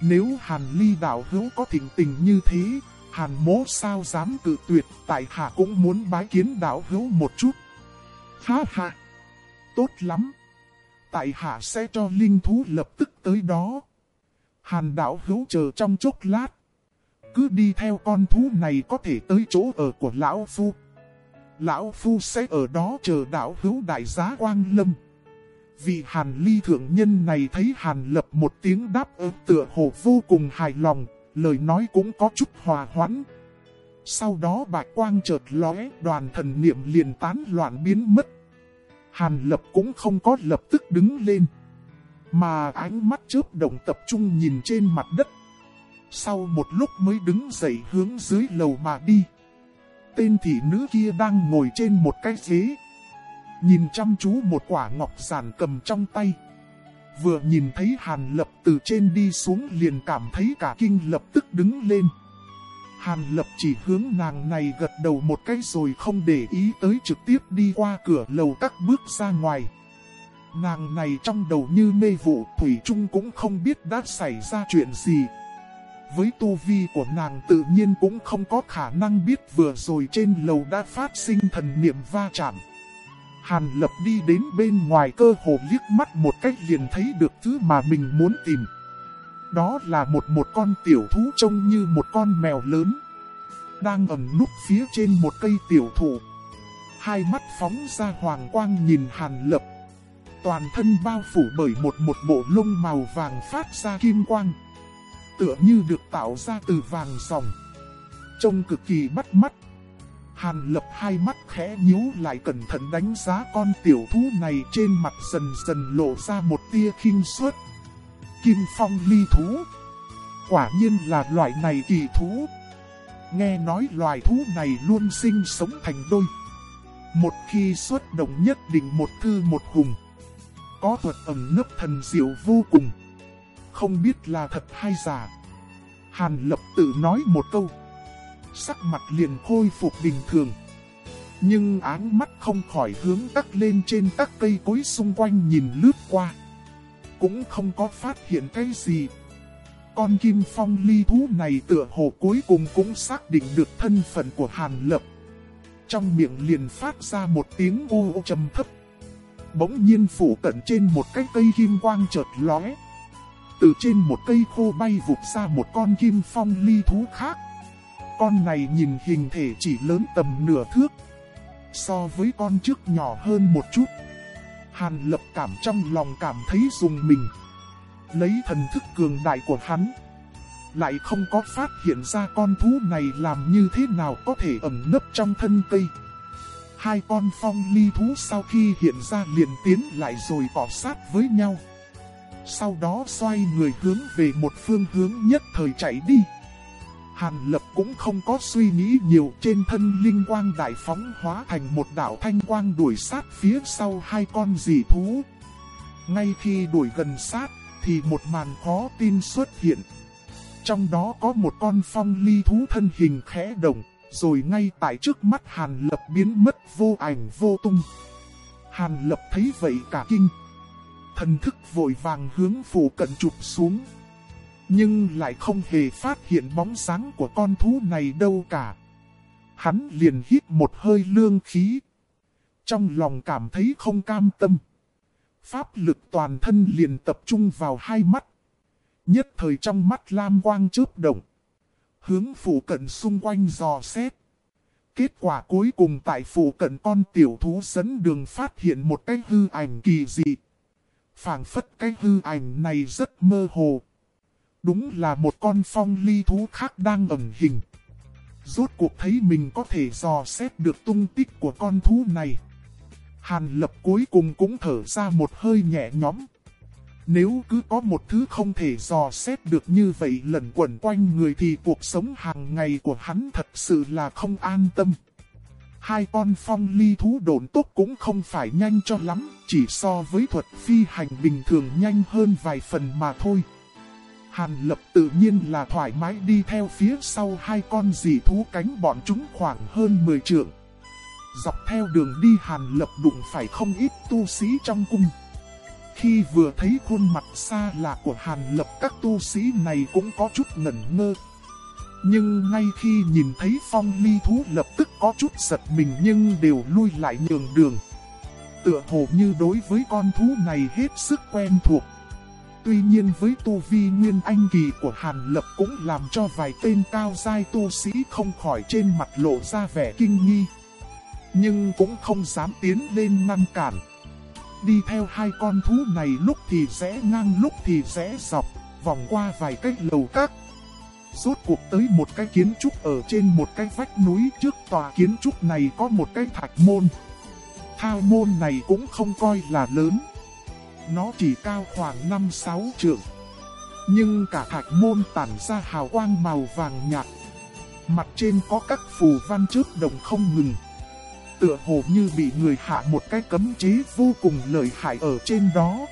Nếu Hàn Ly đạo hữu có thỉnh tình như thế, Hàn mố sao dám cự tuyệt, tại hạ cũng muốn bái kiến đạo hữu một chút. Ha ha! Tốt lắm! tại hạ sẽ cho linh thú lập tức tới đó. Hàn đạo hữu chờ trong chốc lát. Cứ đi theo con thú này có thể tới chỗ ở của Lão Phu. Lão Phu sẽ ở đó chờ đạo hữu đại giá quang lâm. Vị hàn ly thượng nhân này thấy hàn lập một tiếng đáp ớt tựa hồ vô cùng hài lòng, lời nói cũng có chút hòa hoãn. Sau đó bạch quang chợt lóe, đoàn thần niệm liền tán loạn biến mất. Hàn Lập cũng không có lập tức đứng lên. Mà ánh mắt chớp động tập trung nhìn trên mặt đất. Sau một lúc mới đứng dậy hướng dưới lầu mà đi. Tên thị nữ kia đang ngồi trên một cái ghế. Nhìn chăm chú một quả ngọc giản cầm trong tay. Vừa nhìn thấy Hàn Lập từ trên đi xuống liền cảm thấy cả kinh lập tức đứng lên. Hàn Lập chỉ hướng nàng này gật đầu một cái rồi không để ý tới trực tiếp đi qua cửa lầu các bước ra ngoài. Nàng này trong đầu như mê vụ, Thủy Trung cũng không biết đã xảy ra chuyện gì. Với tu vi của nàng tự nhiên cũng không có khả năng biết vừa rồi trên lầu đã phát sinh thần niệm va chạm. Hàn lập đi đến bên ngoài cơ hồ liếc mắt một cách liền thấy được thứ mà mình muốn tìm. Đó là một một con tiểu thú trông như một con mèo lớn. Đang ẩn núp phía trên một cây tiểu thụ. Hai mắt phóng ra hoàng quang nhìn hàn lập. Toàn thân bao phủ bởi một một bộ lông màu vàng phát ra kim quang. Tựa như được tạo ra từ vàng ròng. Trông cực kỳ bắt mắt. Hàn lập hai mắt khẽ nhíu lại cẩn thận đánh giá con tiểu thú này trên mặt dần dần lộ ra một tia khinh suất. Kim phong ly thú. Quả nhiên là loại này kỳ thú. Nghe nói loài thú này luôn sinh sống thành đôi. Một khi xuất động nhất định một thư một hùng. Có thuật ẩn nấp thần diệu vô cùng. Không biết là thật hay giả. Hàn lập tự nói một câu sắc mặt liền khôi phục bình thường. Nhưng áng mắt không khỏi hướng tắc lên trên các cây cối xung quanh nhìn lướt qua. Cũng không có phát hiện cái gì. Con kim phong ly thú này tựa hồ cuối cùng cũng xác định được thân phận của Hàn Lập. Trong miệng liền phát ra một tiếng ô ô trầm thấp. Bỗng nhiên phủ cận trên một cái cây kim quang chợt lóe. Từ trên một cây khô bay vụt ra một con kim phong ly thú khác. Con này nhìn hình thể chỉ lớn tầm nửa thước. So với con trước nhỏ hơn một chút. Hàn lập cảm trong lòng cảm thấy dùng mình. Lấy thần thức cường đại của hắn. Lại không có phát hiện ra con thú này làm như thế nào có thể ẩn nấp trong thân cây. Hai con phong ly thú sau khi hiện ra liền tiến lại rồi cỏ sát với nhau. Sau đó xoay người hướng về một phương hướng nhất thời chạy đi. Hàn lập cũng không có suy nghĩ nhiều trên thân linh quang đại phóng hóa thành một đạo thanh quang đuổi sát phía sau hai con dị thú. Ngay khi đuổi gần sát, thì một màn khó tin xuất hiện. Trong đó có một con phong ly thú thân hình khẽ động, rồi ngay tại trước mắt Hàn Lập biến mất vô ảnh vô tung. Hàn Lập thấy vậy cả kinh. Thần thức vội vàng hướng phủ cận chụp xuống nhưng lại không hề phát hiện bóng sáng của con thú này đâu cả. Hắn liền hít một hơi lương khí. Trong lòng cảm thấy không cam tâm. Pháp lực toàn thân liền tập trung vào hai mắt. Nhất thời trong mắt lam quang chớp động. Hướng phủ cận xung quanh dò xét. Kết quả cuối cùng tại phủ cận con tiểu thú dẫn đường phát hiện một cái hư ảnh kỳ dị phảng phất cái hư ảnh này rất mơ hồ. Đúng là một con phong ly thú khác đang ẩn hình. Rốt cuộc thấy mình có thể dò xét được tung tích của con thú này. Hàn lập cuối cùng cũng thở ra một hơi nhẹ nhõm. Nếu cứ có một thứ không thể dò xét được như vậy lẩn quẩn quanh người thì cuộc sống hàng ngày của hắn thật sự là không an tâm. Hai con phong ly thú đồn tốt cũng không phải nhanh cho lắm, chỉ so với thuật phi hành bình thường nhanh hơn vài phần mà thôi. Hàn lập tự nhiên là thoải mái đi theo phía sau hai con dị thú cánh bọn chúng khoảng hơn 10 trượng. Dọc theo đường đi Hàn lập đụng phải không ít tu sĩ trong cung. Khi vừa thấy khuôn mặt xa lạ của Hàn lập các tu sĩ này cũng có chút ngẩn ngơ. Nhưng ngay khi nhìn thấy phong ly thú lập tức có chút giật mình nhưng đều lui lại nhường đường. Tựa hồ như đối với con thú này hết sức quen thuộc. Tuy nhiên với tu vi nguyên anh kỳ của Hàn Lập cũng làm cho vài tên cao giai tu sĩ không khỏi trên mặt lộ ra vẻ kinh nghi. Nhưng cũng không dám tiến lên ngăn cản. Đi theo hai con thú này lúc thì rẽ ngang lúc thì rẽ dọc, vòng qua vài cái lầu các. Rốt cuộc tới một cái kiến trúc ở trên một cái vách núi trước tòa kiến trúc này có một cái thạch môn. thao môn này cũng không coi là lớn. Nó chỉ cao khoảng 5-6 trượng. Nhưng cả thạch môn tản ra hào quang màu vàng nhạt. Mặt trên có các phù văn chớp đồng không ngừng. Tựa hồ như bị người hạ một cái cấm chế vô cùng lợi hại ở trên đó.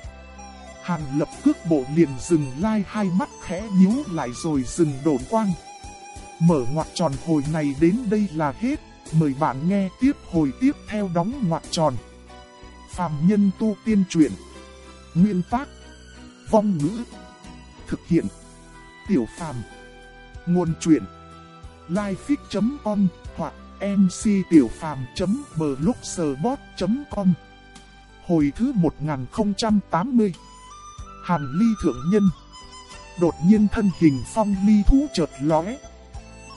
Hàn lập cước bộ liền dừng lai hai mắt khẽ nhíu lại rồi dừng đồn quang. Mở ngoặt tròn hồi này đến đây là hết, mời bạn nghe tiếp hồi tiếp theo đóng ngoặt tròn. Phạm nhân tu tiên truyện Nguyên tác. Vong ngữ. Thực hiện. Tiểu phàm. Nguồn truyện Lifefix.com hoặc mctiểupham.blogspot.com Hồi thứ 1080 Hàn ly thượng nhân. Đột nhiên thân hình phong ly thú chợt lóe.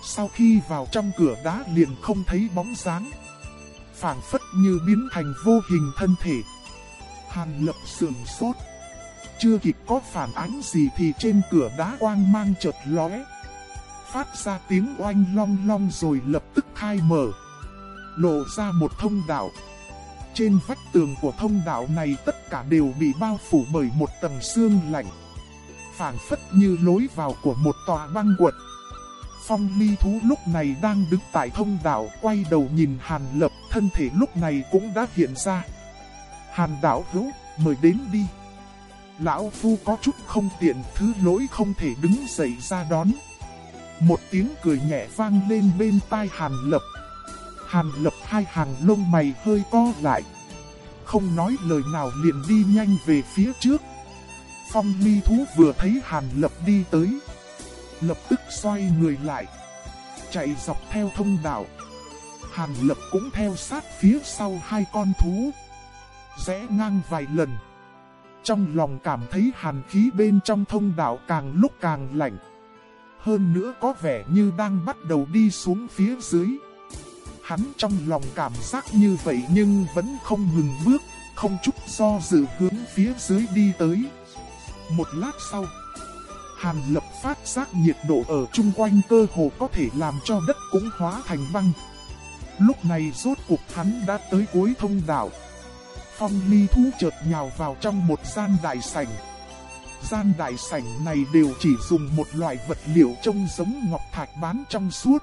Sau khi vào trong cửa đá liền không thấy bóng dáng. Phảng phất như biến thành vô hình thân thể. Hàn lập sườn sốt. Chưa kịp có phản ánh gì thì trên cửa đá quang mang chợt lóe. Phát ra tiếng oanh long long rồi lập tức khai mở. Lộ ra một thông đạo trên vách tường của thông đạo này tất cả đều bị bao phủ bởi một tầng xương lạnh. phảng phất như lối vào của một tòa băng quật. Phong ly thú lúc này đang đứng tại thông đạo quay đầu nhìn Hàn Lập, thân thể lúc này cũng đã hiện ra. Hàn đạo hữu, mời đến đi. Lão Phu có chút không tiện, thứ lỗi không thể đứng dậy ra đón. Một tiếng cười nhẹ vang lên bên tai Hàn Lập, Hàn lập hai hàng lông mày hơi co lại. Không nói lời nào liền đi nhanh về phía trước. Phong mi thú vừa thấy Hàn lập đi tới. Lập tức xoay người lại. Chạy dọc theo thông đạo. Hàn lập cũng theo sát phía sau hai con thú. Rẽ ngang vài lần. Trong lòng cảm thấy hàn khí bên trong thông đạo càng lúc càng lạnh. Hơn nữa có vẻ như đang bắt đầu đi xuống phía dưới. Hắn trong lòng cảm giác như vậy nhưng vẫn không ngừng bước, không chút do dự hướng phía dưới đi tới. Một lát sau, Hàn lập phát giác nhiệt độ ở chung quanh cơ hồ có thể làm cho đất cũng hóa thành băng. Lúc này rốt cuộc hắn đã tới cuối thông đạo. Phong ly thú chợt nhào vào trong một gian đại sảnh. Gian đại sảnh này đều chỉ dùng một loại vật liệu trông giống ngọc thạch bán trong suốt.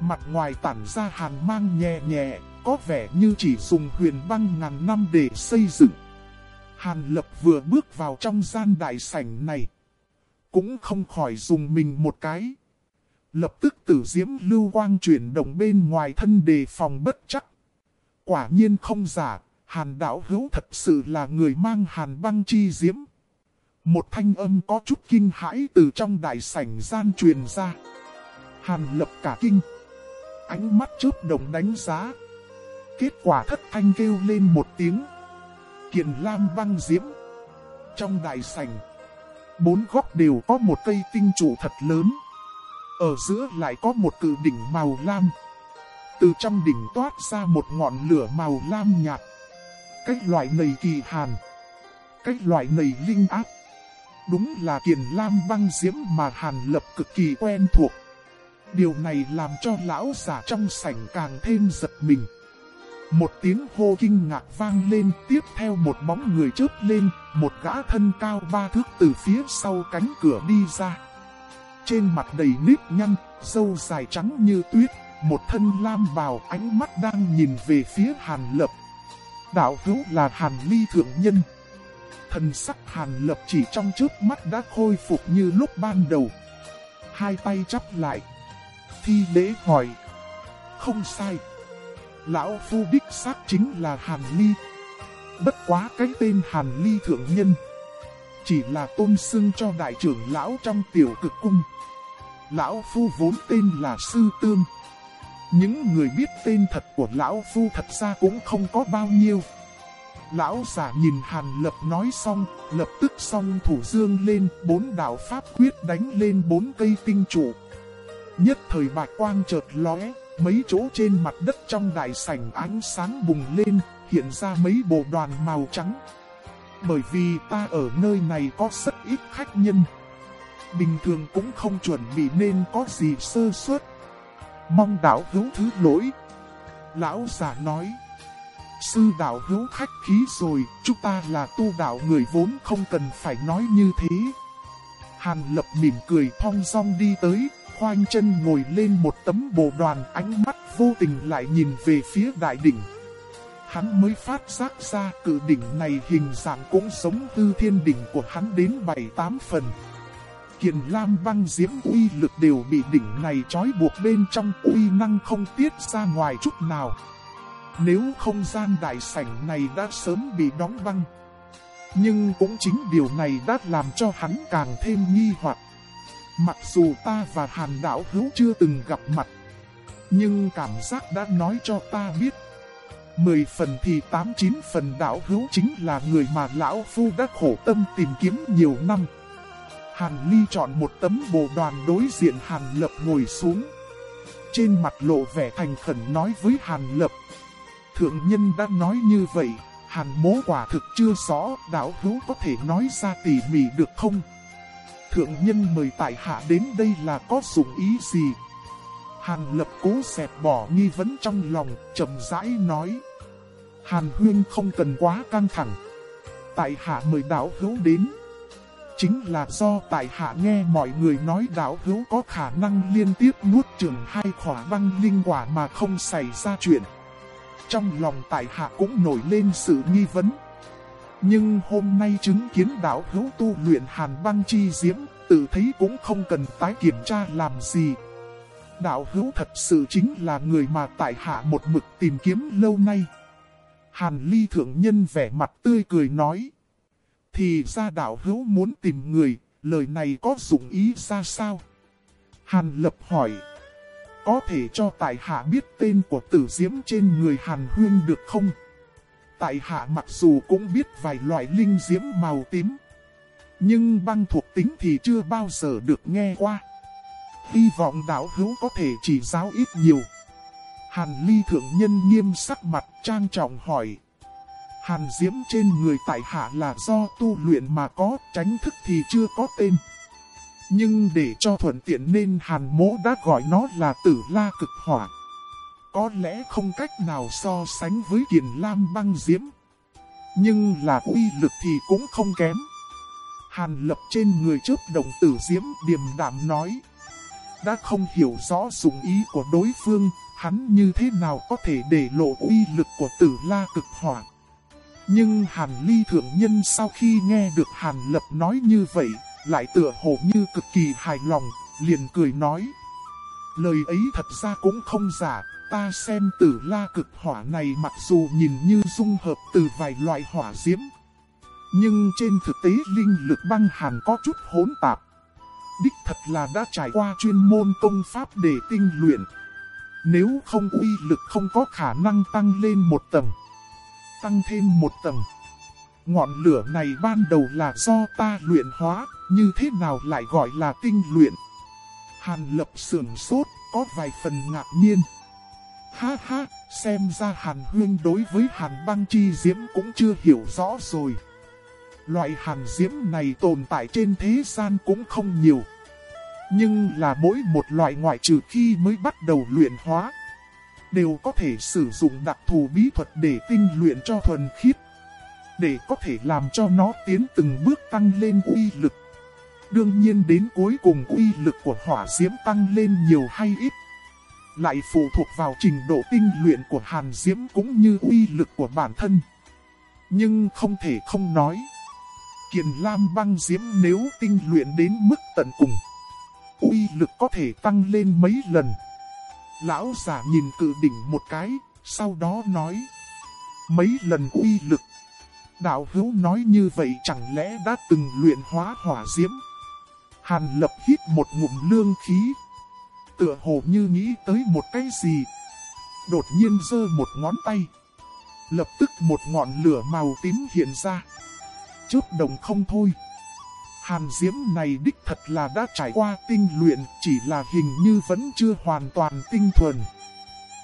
Mặt ngoài tản ra hàn mang nhẹ nhẹ, có vẻ như chỉ dùng huyền băng ngàn năm để xây dựng. Hàn lập vừa bước vào trong gian đại sảnh này. Cũng không khỏi dùng mình một cái. Lập tức tử diễm lưu quang chuyển động bên ngoài thân đề phòng bất chắc. Quả nhiên không giả, hàn đảo hữu thật sự là người mang hàn băng chi diễm. Một thanh âm có chút kinh hãi từ trong đại sảnh gian truyền ra. Hàn lập cả kinh ánh mắt chớp đồng đánh giá. Kết quả thất thanh kêu lên một tiếng. Kiền lam băng diễm. Trong đại sảnh, bốn góc đều có một cây tinh trụ thật lớn. Ở giữa lại có một cự đỉnh màu lam. Từ trong đỉnh toát ra một ngọn lửa màu lam nhạt. Cách loại này kỳ hàn. Cách loại này linh áp. Đúng là kiền lam băng diễm mà hàn lập cực kỳ quen thuộc. Điều này làm cho lão giả trong sảnh càng thêm giật mình. Một tiếng hô kinh ngạc vang lên, tiếp theo một bóng người chớp lên, một gã thân cao ba thước từ phía sau cánh cửa đi ra. Trên mặt đầy nếp nhăn, râu dài trắng như tuyết, một thân lam bào ánh mắt đang nhìn về phía Hàn Lập. Đạo hữu là Hàn Ly Thượng Nhân. Thần sắc Hàn Lập chỉ trong trước mắt đã khôi phục như lúc ban đầu. Hai tay chắp lại thi lễ hỏi. Không sai. Lão Phu đích xác chính là Hàn Ly. Bất quá cái tên Hàn Ly thượng nhân. Chỉ là tôn xưng cho đại trưởng lão trong tiểu cực cung. Lão Phu vốn tên là Sư Tương. Những người biết tên thật của Lão Phu thật ra cũng không có bao nhiêu. Lão giả nhìn Hàn Lập nói xong, lập tức song thủ dương lên, bốn đạo pháp quyết đánh lên bốn cây tinh trụ. Nhất thời bạch quang chợt lóe, mấy chỗ trên mặt đất trong đại sảnh ánh sáng bùng lên, hiện ra mấy bộ đoàn màu trắng. Bởi vì ta ở nơi này có rất ít khách nhân. Bình thường cũng không chuẩn bị nên có gì sơ suất. Mong đạo hữu thứ lỗi. Lão giả nói. Sư đạo hữu khách khí rồi, chúng ta là tu đạo người vốn không cần phải nói như thế. Hàn lập mỉm cười thong dong đi tới, khoanh chân ngồi lên một tấm bồ đoàn, ánh mắt vô tình lại nhìn về phía đại đỉnh. Hắn mới phát giác ra cự đỉnh này hình dạng cũng giống tư thiên đỉnh của hắn đến 7-8 phần. Kiền lam băng diễm uy lực đều bị đỉnh này trói buộc bên trong, uy năng không tiết ra ngoài chút nào. Nếu không gian đại sảnh này đã sớm bị đóng băng. Nhưng cũng chính điều này đã làm cho hắn càng thêm nghi hoặc. Mặc dù ta và hàn đảo hữu chưa từng gặp mặt. Nhưng cảm giác đã nói cho ta biết. Mười phần thì tám chín phần đảo hữu chính là người mà lão phu đã khổ tâm tìm kiếm nhiều năm. Hàn Ly chọn một tấm bồ đoàn đối diện Hàn Lập ngồi xuống. Trên mặt lộ vẻ thành khẩn nói với Hàn Lập. Thượng nhân đã nói như vậy, Hàn mố quả thực chưa rõ đảo hữu có thể nói ra tỉ mỉ được không? Thượng nhân mời tại hạ đến đây là có dụng ý gì? Hàn lập cố xẹp bỏ nghi vấn trong lòng, chậm rãi nói. Hàn huyên không cần quá căng thẳng. Tại hạ mời đảo hữu đến. Chính là do tại hạ nghe mọi người nói đảo hữu có khả năng liên tiếp nuốt trường hai khỏa băng linh quả mà không xảy ra chuyện. Trong lòng tại hạ cũng nổi lên sự nghi vấn. Nhưng hôm nay chứng kiến đạo hữu tu luyện hàn băng chi diễm, tự thấy cũng không cần tái kiểm tra làm gì. Đạo hữu thật sự chính là người mà tại hạ một mực tìm kiếm lâu nay. Hàn ly thượng nhân vẻ mặt tươi cười nói. Thì ra đạo hữu muốn tìm người, lời này có dụng ý ra sao? Hàn lập hỏi. Có thể cho tại hạ biết tên của tử diễm trên người Hàn Huyên được không? Tại hạ mặc dù cũng biết vài loại linh diễm màu tím. Nhưng băng thuộc tính thì chưa bao giờ được nghe qua. Hy vọng đạo hữu có thể chỉ giáo ít nhiều. Hàn ly thượng nhân nghiêm sắc mặt trang trọng hỏi. Hàn diễm trên người tại hạ là do tu luyện mà có, tránh thức thì chưa có tên. Nhưng để cho thuận tiện nên hàn mỗ đã gọi nó là tử la cực hỏa. Có lẽ không cách nào so sánh với kiền lam băng diễm. Nhưng là uy lực thì cũng không kém. Hàn lập trên người trước đồng tử diễm điềm đạm nói. Đã không hiểu rõ dụng ý của đối phương, hắn như thế nào có thể để lộ uy lực của tử la cực hỏa. Nhưng Hàn Ly Thượng Nhân sau khi nghe được Hàn Lập nói như vậy, lại tựa hồ như cực kỳ hài lòng, liền cười nói. Lời ấy thật ra cũng không giả, ta xem tử la cực hỏa này mặc dù nhìn như dung hợp từ vài loại hỏa diễm. Nhưng trên thực tế linh lực băng hàn có chút hỗn tạp. Đích thật là đã trải qua chuyên môn công pháp để tinh luyện. Nếu không uy lực không có khả năng tăng lên một tầng. Tăng thêm một tầng. Ngọn lửa này ban đầu là do ta luyện hóa, như thế nào lại gọi là tinh luyện. Hàn lập sườn sốt, có vài phần ngạc nhiên. Ha ha, xem ra Hàn Huyên đối với Hàn băng chi diễm cũng chưa hiểu rõ rồi. Loại Hàn diễm này tồn tại trên thế gian cũng không nhiều. Nhưng là mỗi một loại ngoại trừ khi mới bắt đầu luyện hóa. Đều có thể sử dụng đặc thù bí thuật để tinh luyện cho thuần khiết. Để có thể làm cho nó tiến từng bước tăng lên uy lực. Đương nhiên đến cuối cùng uy lực của hỏa diễm tăng lên nhiều hay ít. Lại phụ thuộc vào trình độ tinh luyện của hàn diễm cũng như uy lực của bản thân. Nhưng không thể không nói. Kiền lam băng diễm nếu tinh luyện đến mức tận cùng. Uy lực có thể tăng lên mấy lần. Lão giả nhìn cự đỉnh một cái, sau đó nói. Mấy lần uy lực. Đạo hữu nói như vậy chẳng lẽ đã từng luyện hóa hỏa diễm. Hàn lập hít một ngụm lương khí. Tựa hồ như nghĩ tới một cái gì. Đột nhiên giơ một ngón tay. Lập tức một ngọn lửa màu tím hiện ra. Chớp đồng không thôi. Hàn diễm này đích thật là đã trải qua tinh luyện, chỉ là hình như vẫn chưa hoàn toàn tinh thuần.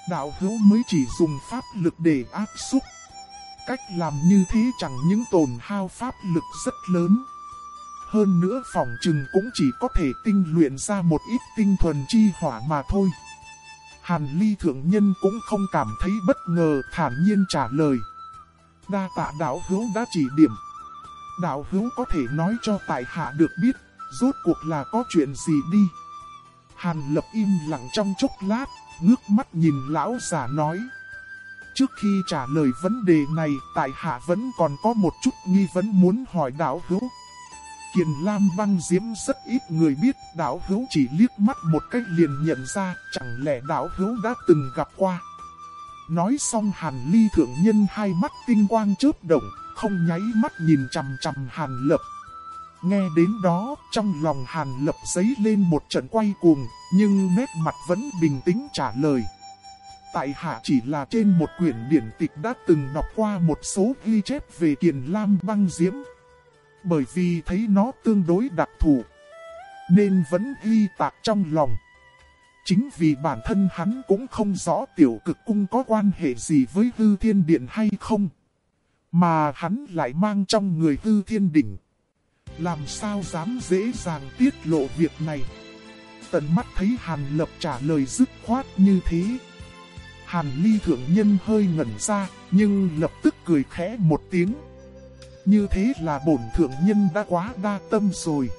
Đạo hữu mới chỉ dùng pháp lực để áp xúc. Cách làm như thế chẳng những tổn hao pháp lực rất lớn. Hơn nữa phòng trừng cũng chỉ có thể tinh luyện ra một ít tinh thuần chi hỏa mà thôi. Hàn ly thượng nhân cũng không cảm thấy bất ngờ thản nhiên trả lời. Đa tạ đạo hữu đã chỉ điểm. Đạo hữu có thể nói cho tại hạ được biết, rốt cuộc là có chuyện gì đi. Hàn lập im lặng trong chốc lát, ngước mắt nhìn lão già nói. Trước khi trả lời vấn đề này, tại hạ vẫn còn có một chút nghi vấn muốn hỏi đạo hữu. Kiền Lam băng diễm rất ít người biết, Đảo hữu chỉ liếc mắt một cách liền nhận ra, chẳng lẽ Đảo hữu đã từng gặp qua. Nói xong hàn ly thượng nhân hai mắt tinh quang chớp động, không nháy mắt nhìn chằm chằm hàn lập. Nghe đến đó, trong lòng hàn lập giấy lên một trận quay cuồng, nhưng nét mặt vẫn bình tĩnh trả lời. Tại hạ chỉ là trên một quyển điển tịch đã từng đọc qua một số ghi chép về kiền lam băng diễm. Bởi vì thấy nó tương đối đặc thù, nên vẫn ghi tạc trong lòng. Chính vì bản thân hắn cũng không rõ tiểu cực cung có quan hệ gì với hư thiên điện hay không. Mà hắn lại mang trong người hư thiên đỉnh. Làm sao dám dễ dàng tiết lộ việc này. Tận mắt thấy Hàn Lập trả lời dứt khoát như thế. Hàn Ly Thượng Nhân hơi ngẩn ra, nhưng lập tức cười khẽ một tiếng. Như thế là bổn Thượng Nhân đã quá đa tâm rồi.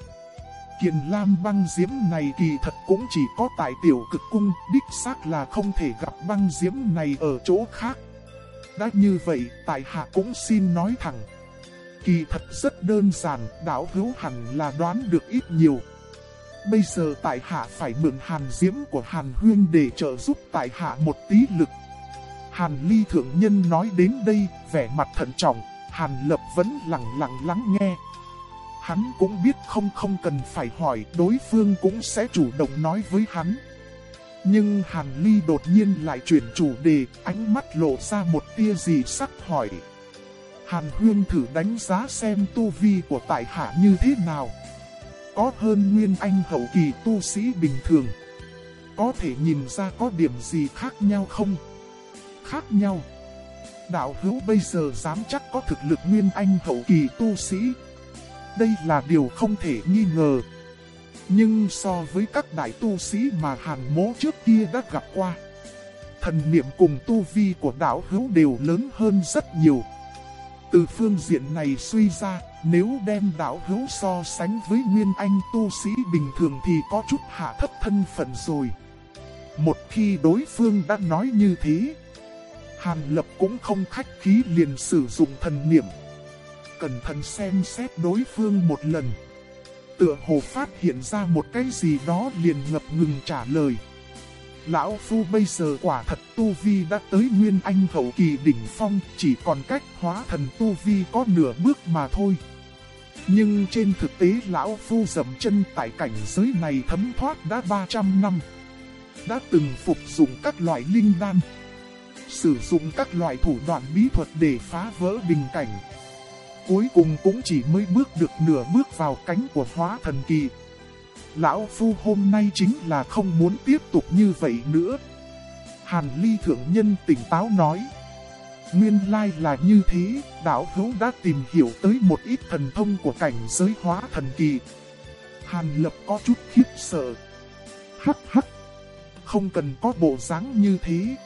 Kiền Lam băng diễm này kỳ thật cũng chỉ có tại tiểu cực cung, đích xác là không thể gặp băng diễm này ở chỗ khác. Đã như vậy, tại hạ cũng xin nói thẳng. Kỳ thật rất đơn giản, đảo hữu hẳn là đoán được ít nhiều. Bây giờ tại hạ phải mượn hàn diễm của hàn huyên để trợ giúp tại hạ một tí lực. Hàn ly thượng nhân nói đến đây, vẻ mặt thận trọng, hàn lập vẫn lặng lặng lắng nghe. Hắn cũng biết không không cần phải hỏi, đối phương cũng sẽ chủ động nói với hắn. Nhưng Hàn Ly đột nhiên lại chuyển chủ đề, ánh mắt lộ ra một tia gì sắc hỏi. Hàn Huyên thử đánh giá xem tu vi của tại hạ như thế nào. Có hơn Nguyên Anh hậu kỳ tu sĩ bình thường. Có thể nhìn ra có điểm gì khác nhau không? Khác nhau. Đạo hữu bây giờ dám chắc có thực lực Nguyên Anh hậu kỳ tu sĩ. Đây là điều không thể nghi ngờ. Nhưng so với các đại tu sĩ mà hàn mố trước kia đã gặp qua, thần niệm cùng tu vi của đạo hữu đều lớn hơn rất nhiều. Từ phương diện này suy ra, nếu đem đạo hữu so sánh với nguyên anh tu sĩ bình thường thì có chút hạ thấp thân phận rồi. Một khi đối phương đã nói như thế, Hàn Lập cũng không khách khí liền sử dụng thần niệm. Cẩn thận xem xét đối phương một lần. Tựa hồ phát hiện ra một cái gì đó liền ngập ngừng trả lời. Lão Phu bây giờ quả thật Tu Vi đã tới Nguyên Anh hậu kỳ đỉnh phong, chỉ còn cách hóa thần Tu Vi có nửa bước mà thôi. Nhưng trên thực tế Lão Phu dầm chân tại cảnh giới này thấm thoát đã 300 năm. Đã từng phục dụng các loại linh đan, sử dụng các loại thủ đoạn bí thuật để phá vỡ bình cảnh. Cuối cùng cũng chỉ mới bước được nửa bước vào cánh của hóa thần kỳ. Lão Phu hôm nay chính là không muốn tiếp tục như vậy nữa. Hàn Ly Thượng Nhân tỉnh táo nói. Nguyên lai là như thế, đạo hữu đã tìm hiểu tới một ít thần thông của cảnh giới hóa thần kỳ. Hàn Lập có chút khiếp sợ. Hắc hắc, không cần có bộ dáng như thế.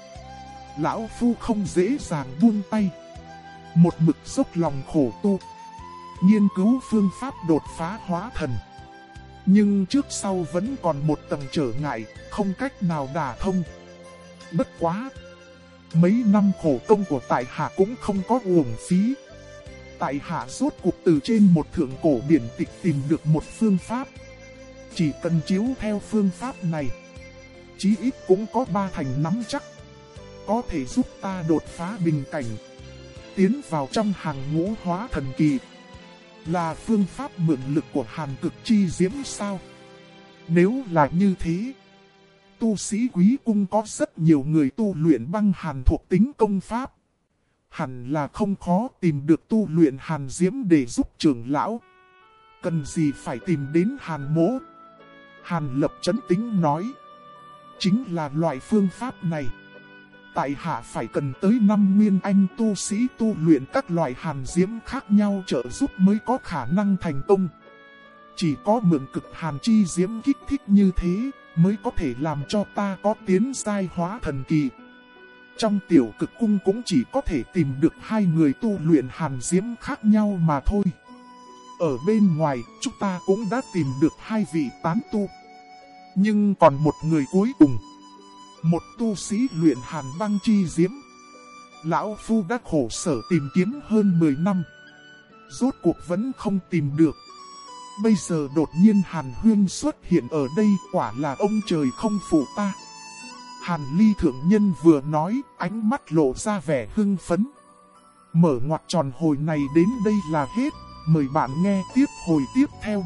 Lão Phu không dễ dàng buông tay. Một mực dốc lòng khổ tu. Nghiên cứu phương pháp đột phá hóa thần. Nhưng trước sau vẫn còn một tầng trở ngại, không cách nào đả thông. Bất quá! Mấy năm khổ công của tại hạ cũng không có uổng phí. Tại hạ rốt cuộc từ trên một thượng cổ điển tịch tìm được một phương pháp. Chỉ cần chiếu theo phương pháp này, chí ít cũng có ba thành nắm chắc. Có thể giúp ta đột phá bình cảnh, tiến vào trong hàng ngũ hóa thần kỳ. Là phương pháp mượn lực của hàn cực chi diễm sao? Nếu là như thế, tu sĩ quý cung có rất nhiều người tu luyện băng hàn thuộc tính công pháp. Hẳn là không khó tìm được tu luyện hàn diễm để giúp trưởng lão. Cần gì phải tìm đến hàn mố? Hàn lập chấn tính nói. Chính là loại phương pháp này tại hạ phải cần tới năm nguyên anh tu sĩ tu luyện các loại hàn diễm khác nhau trợ giúp mới có khả năng thành công. Chỉ có mượn cực hàn chi diễm kích thích như thế, mới có thể làm cho ta có tiến sai hóa thần kỳ. Trong tiểu cực cung cũng chỉ có thể tìm được hai người tu luyện hàn diễm khác nhau mà thôi. Ở bên ngoài, chúng ta cũng đã tìm được hai vị tán tu. Nhưng còn một người cuối cùng. Một tu sĩ luyện hàn băng chi diễm. Lão Phu đã khổ sở tìm kiếm hơn 10 năm. Rốt cuộc vẫn không tìm được. Bây giờ đột nhiên Hàn Huyên xuất hiện ở đây quả là ông trời không phụ ta. Hàn Ly Thượng Nhân vừa nói, ánh mắt lộ ra vẻ hưng phấn. Mở ngoặt tròn hồi này đến đây là hết, mời bạn nghe tiếp hồi tiếp theo.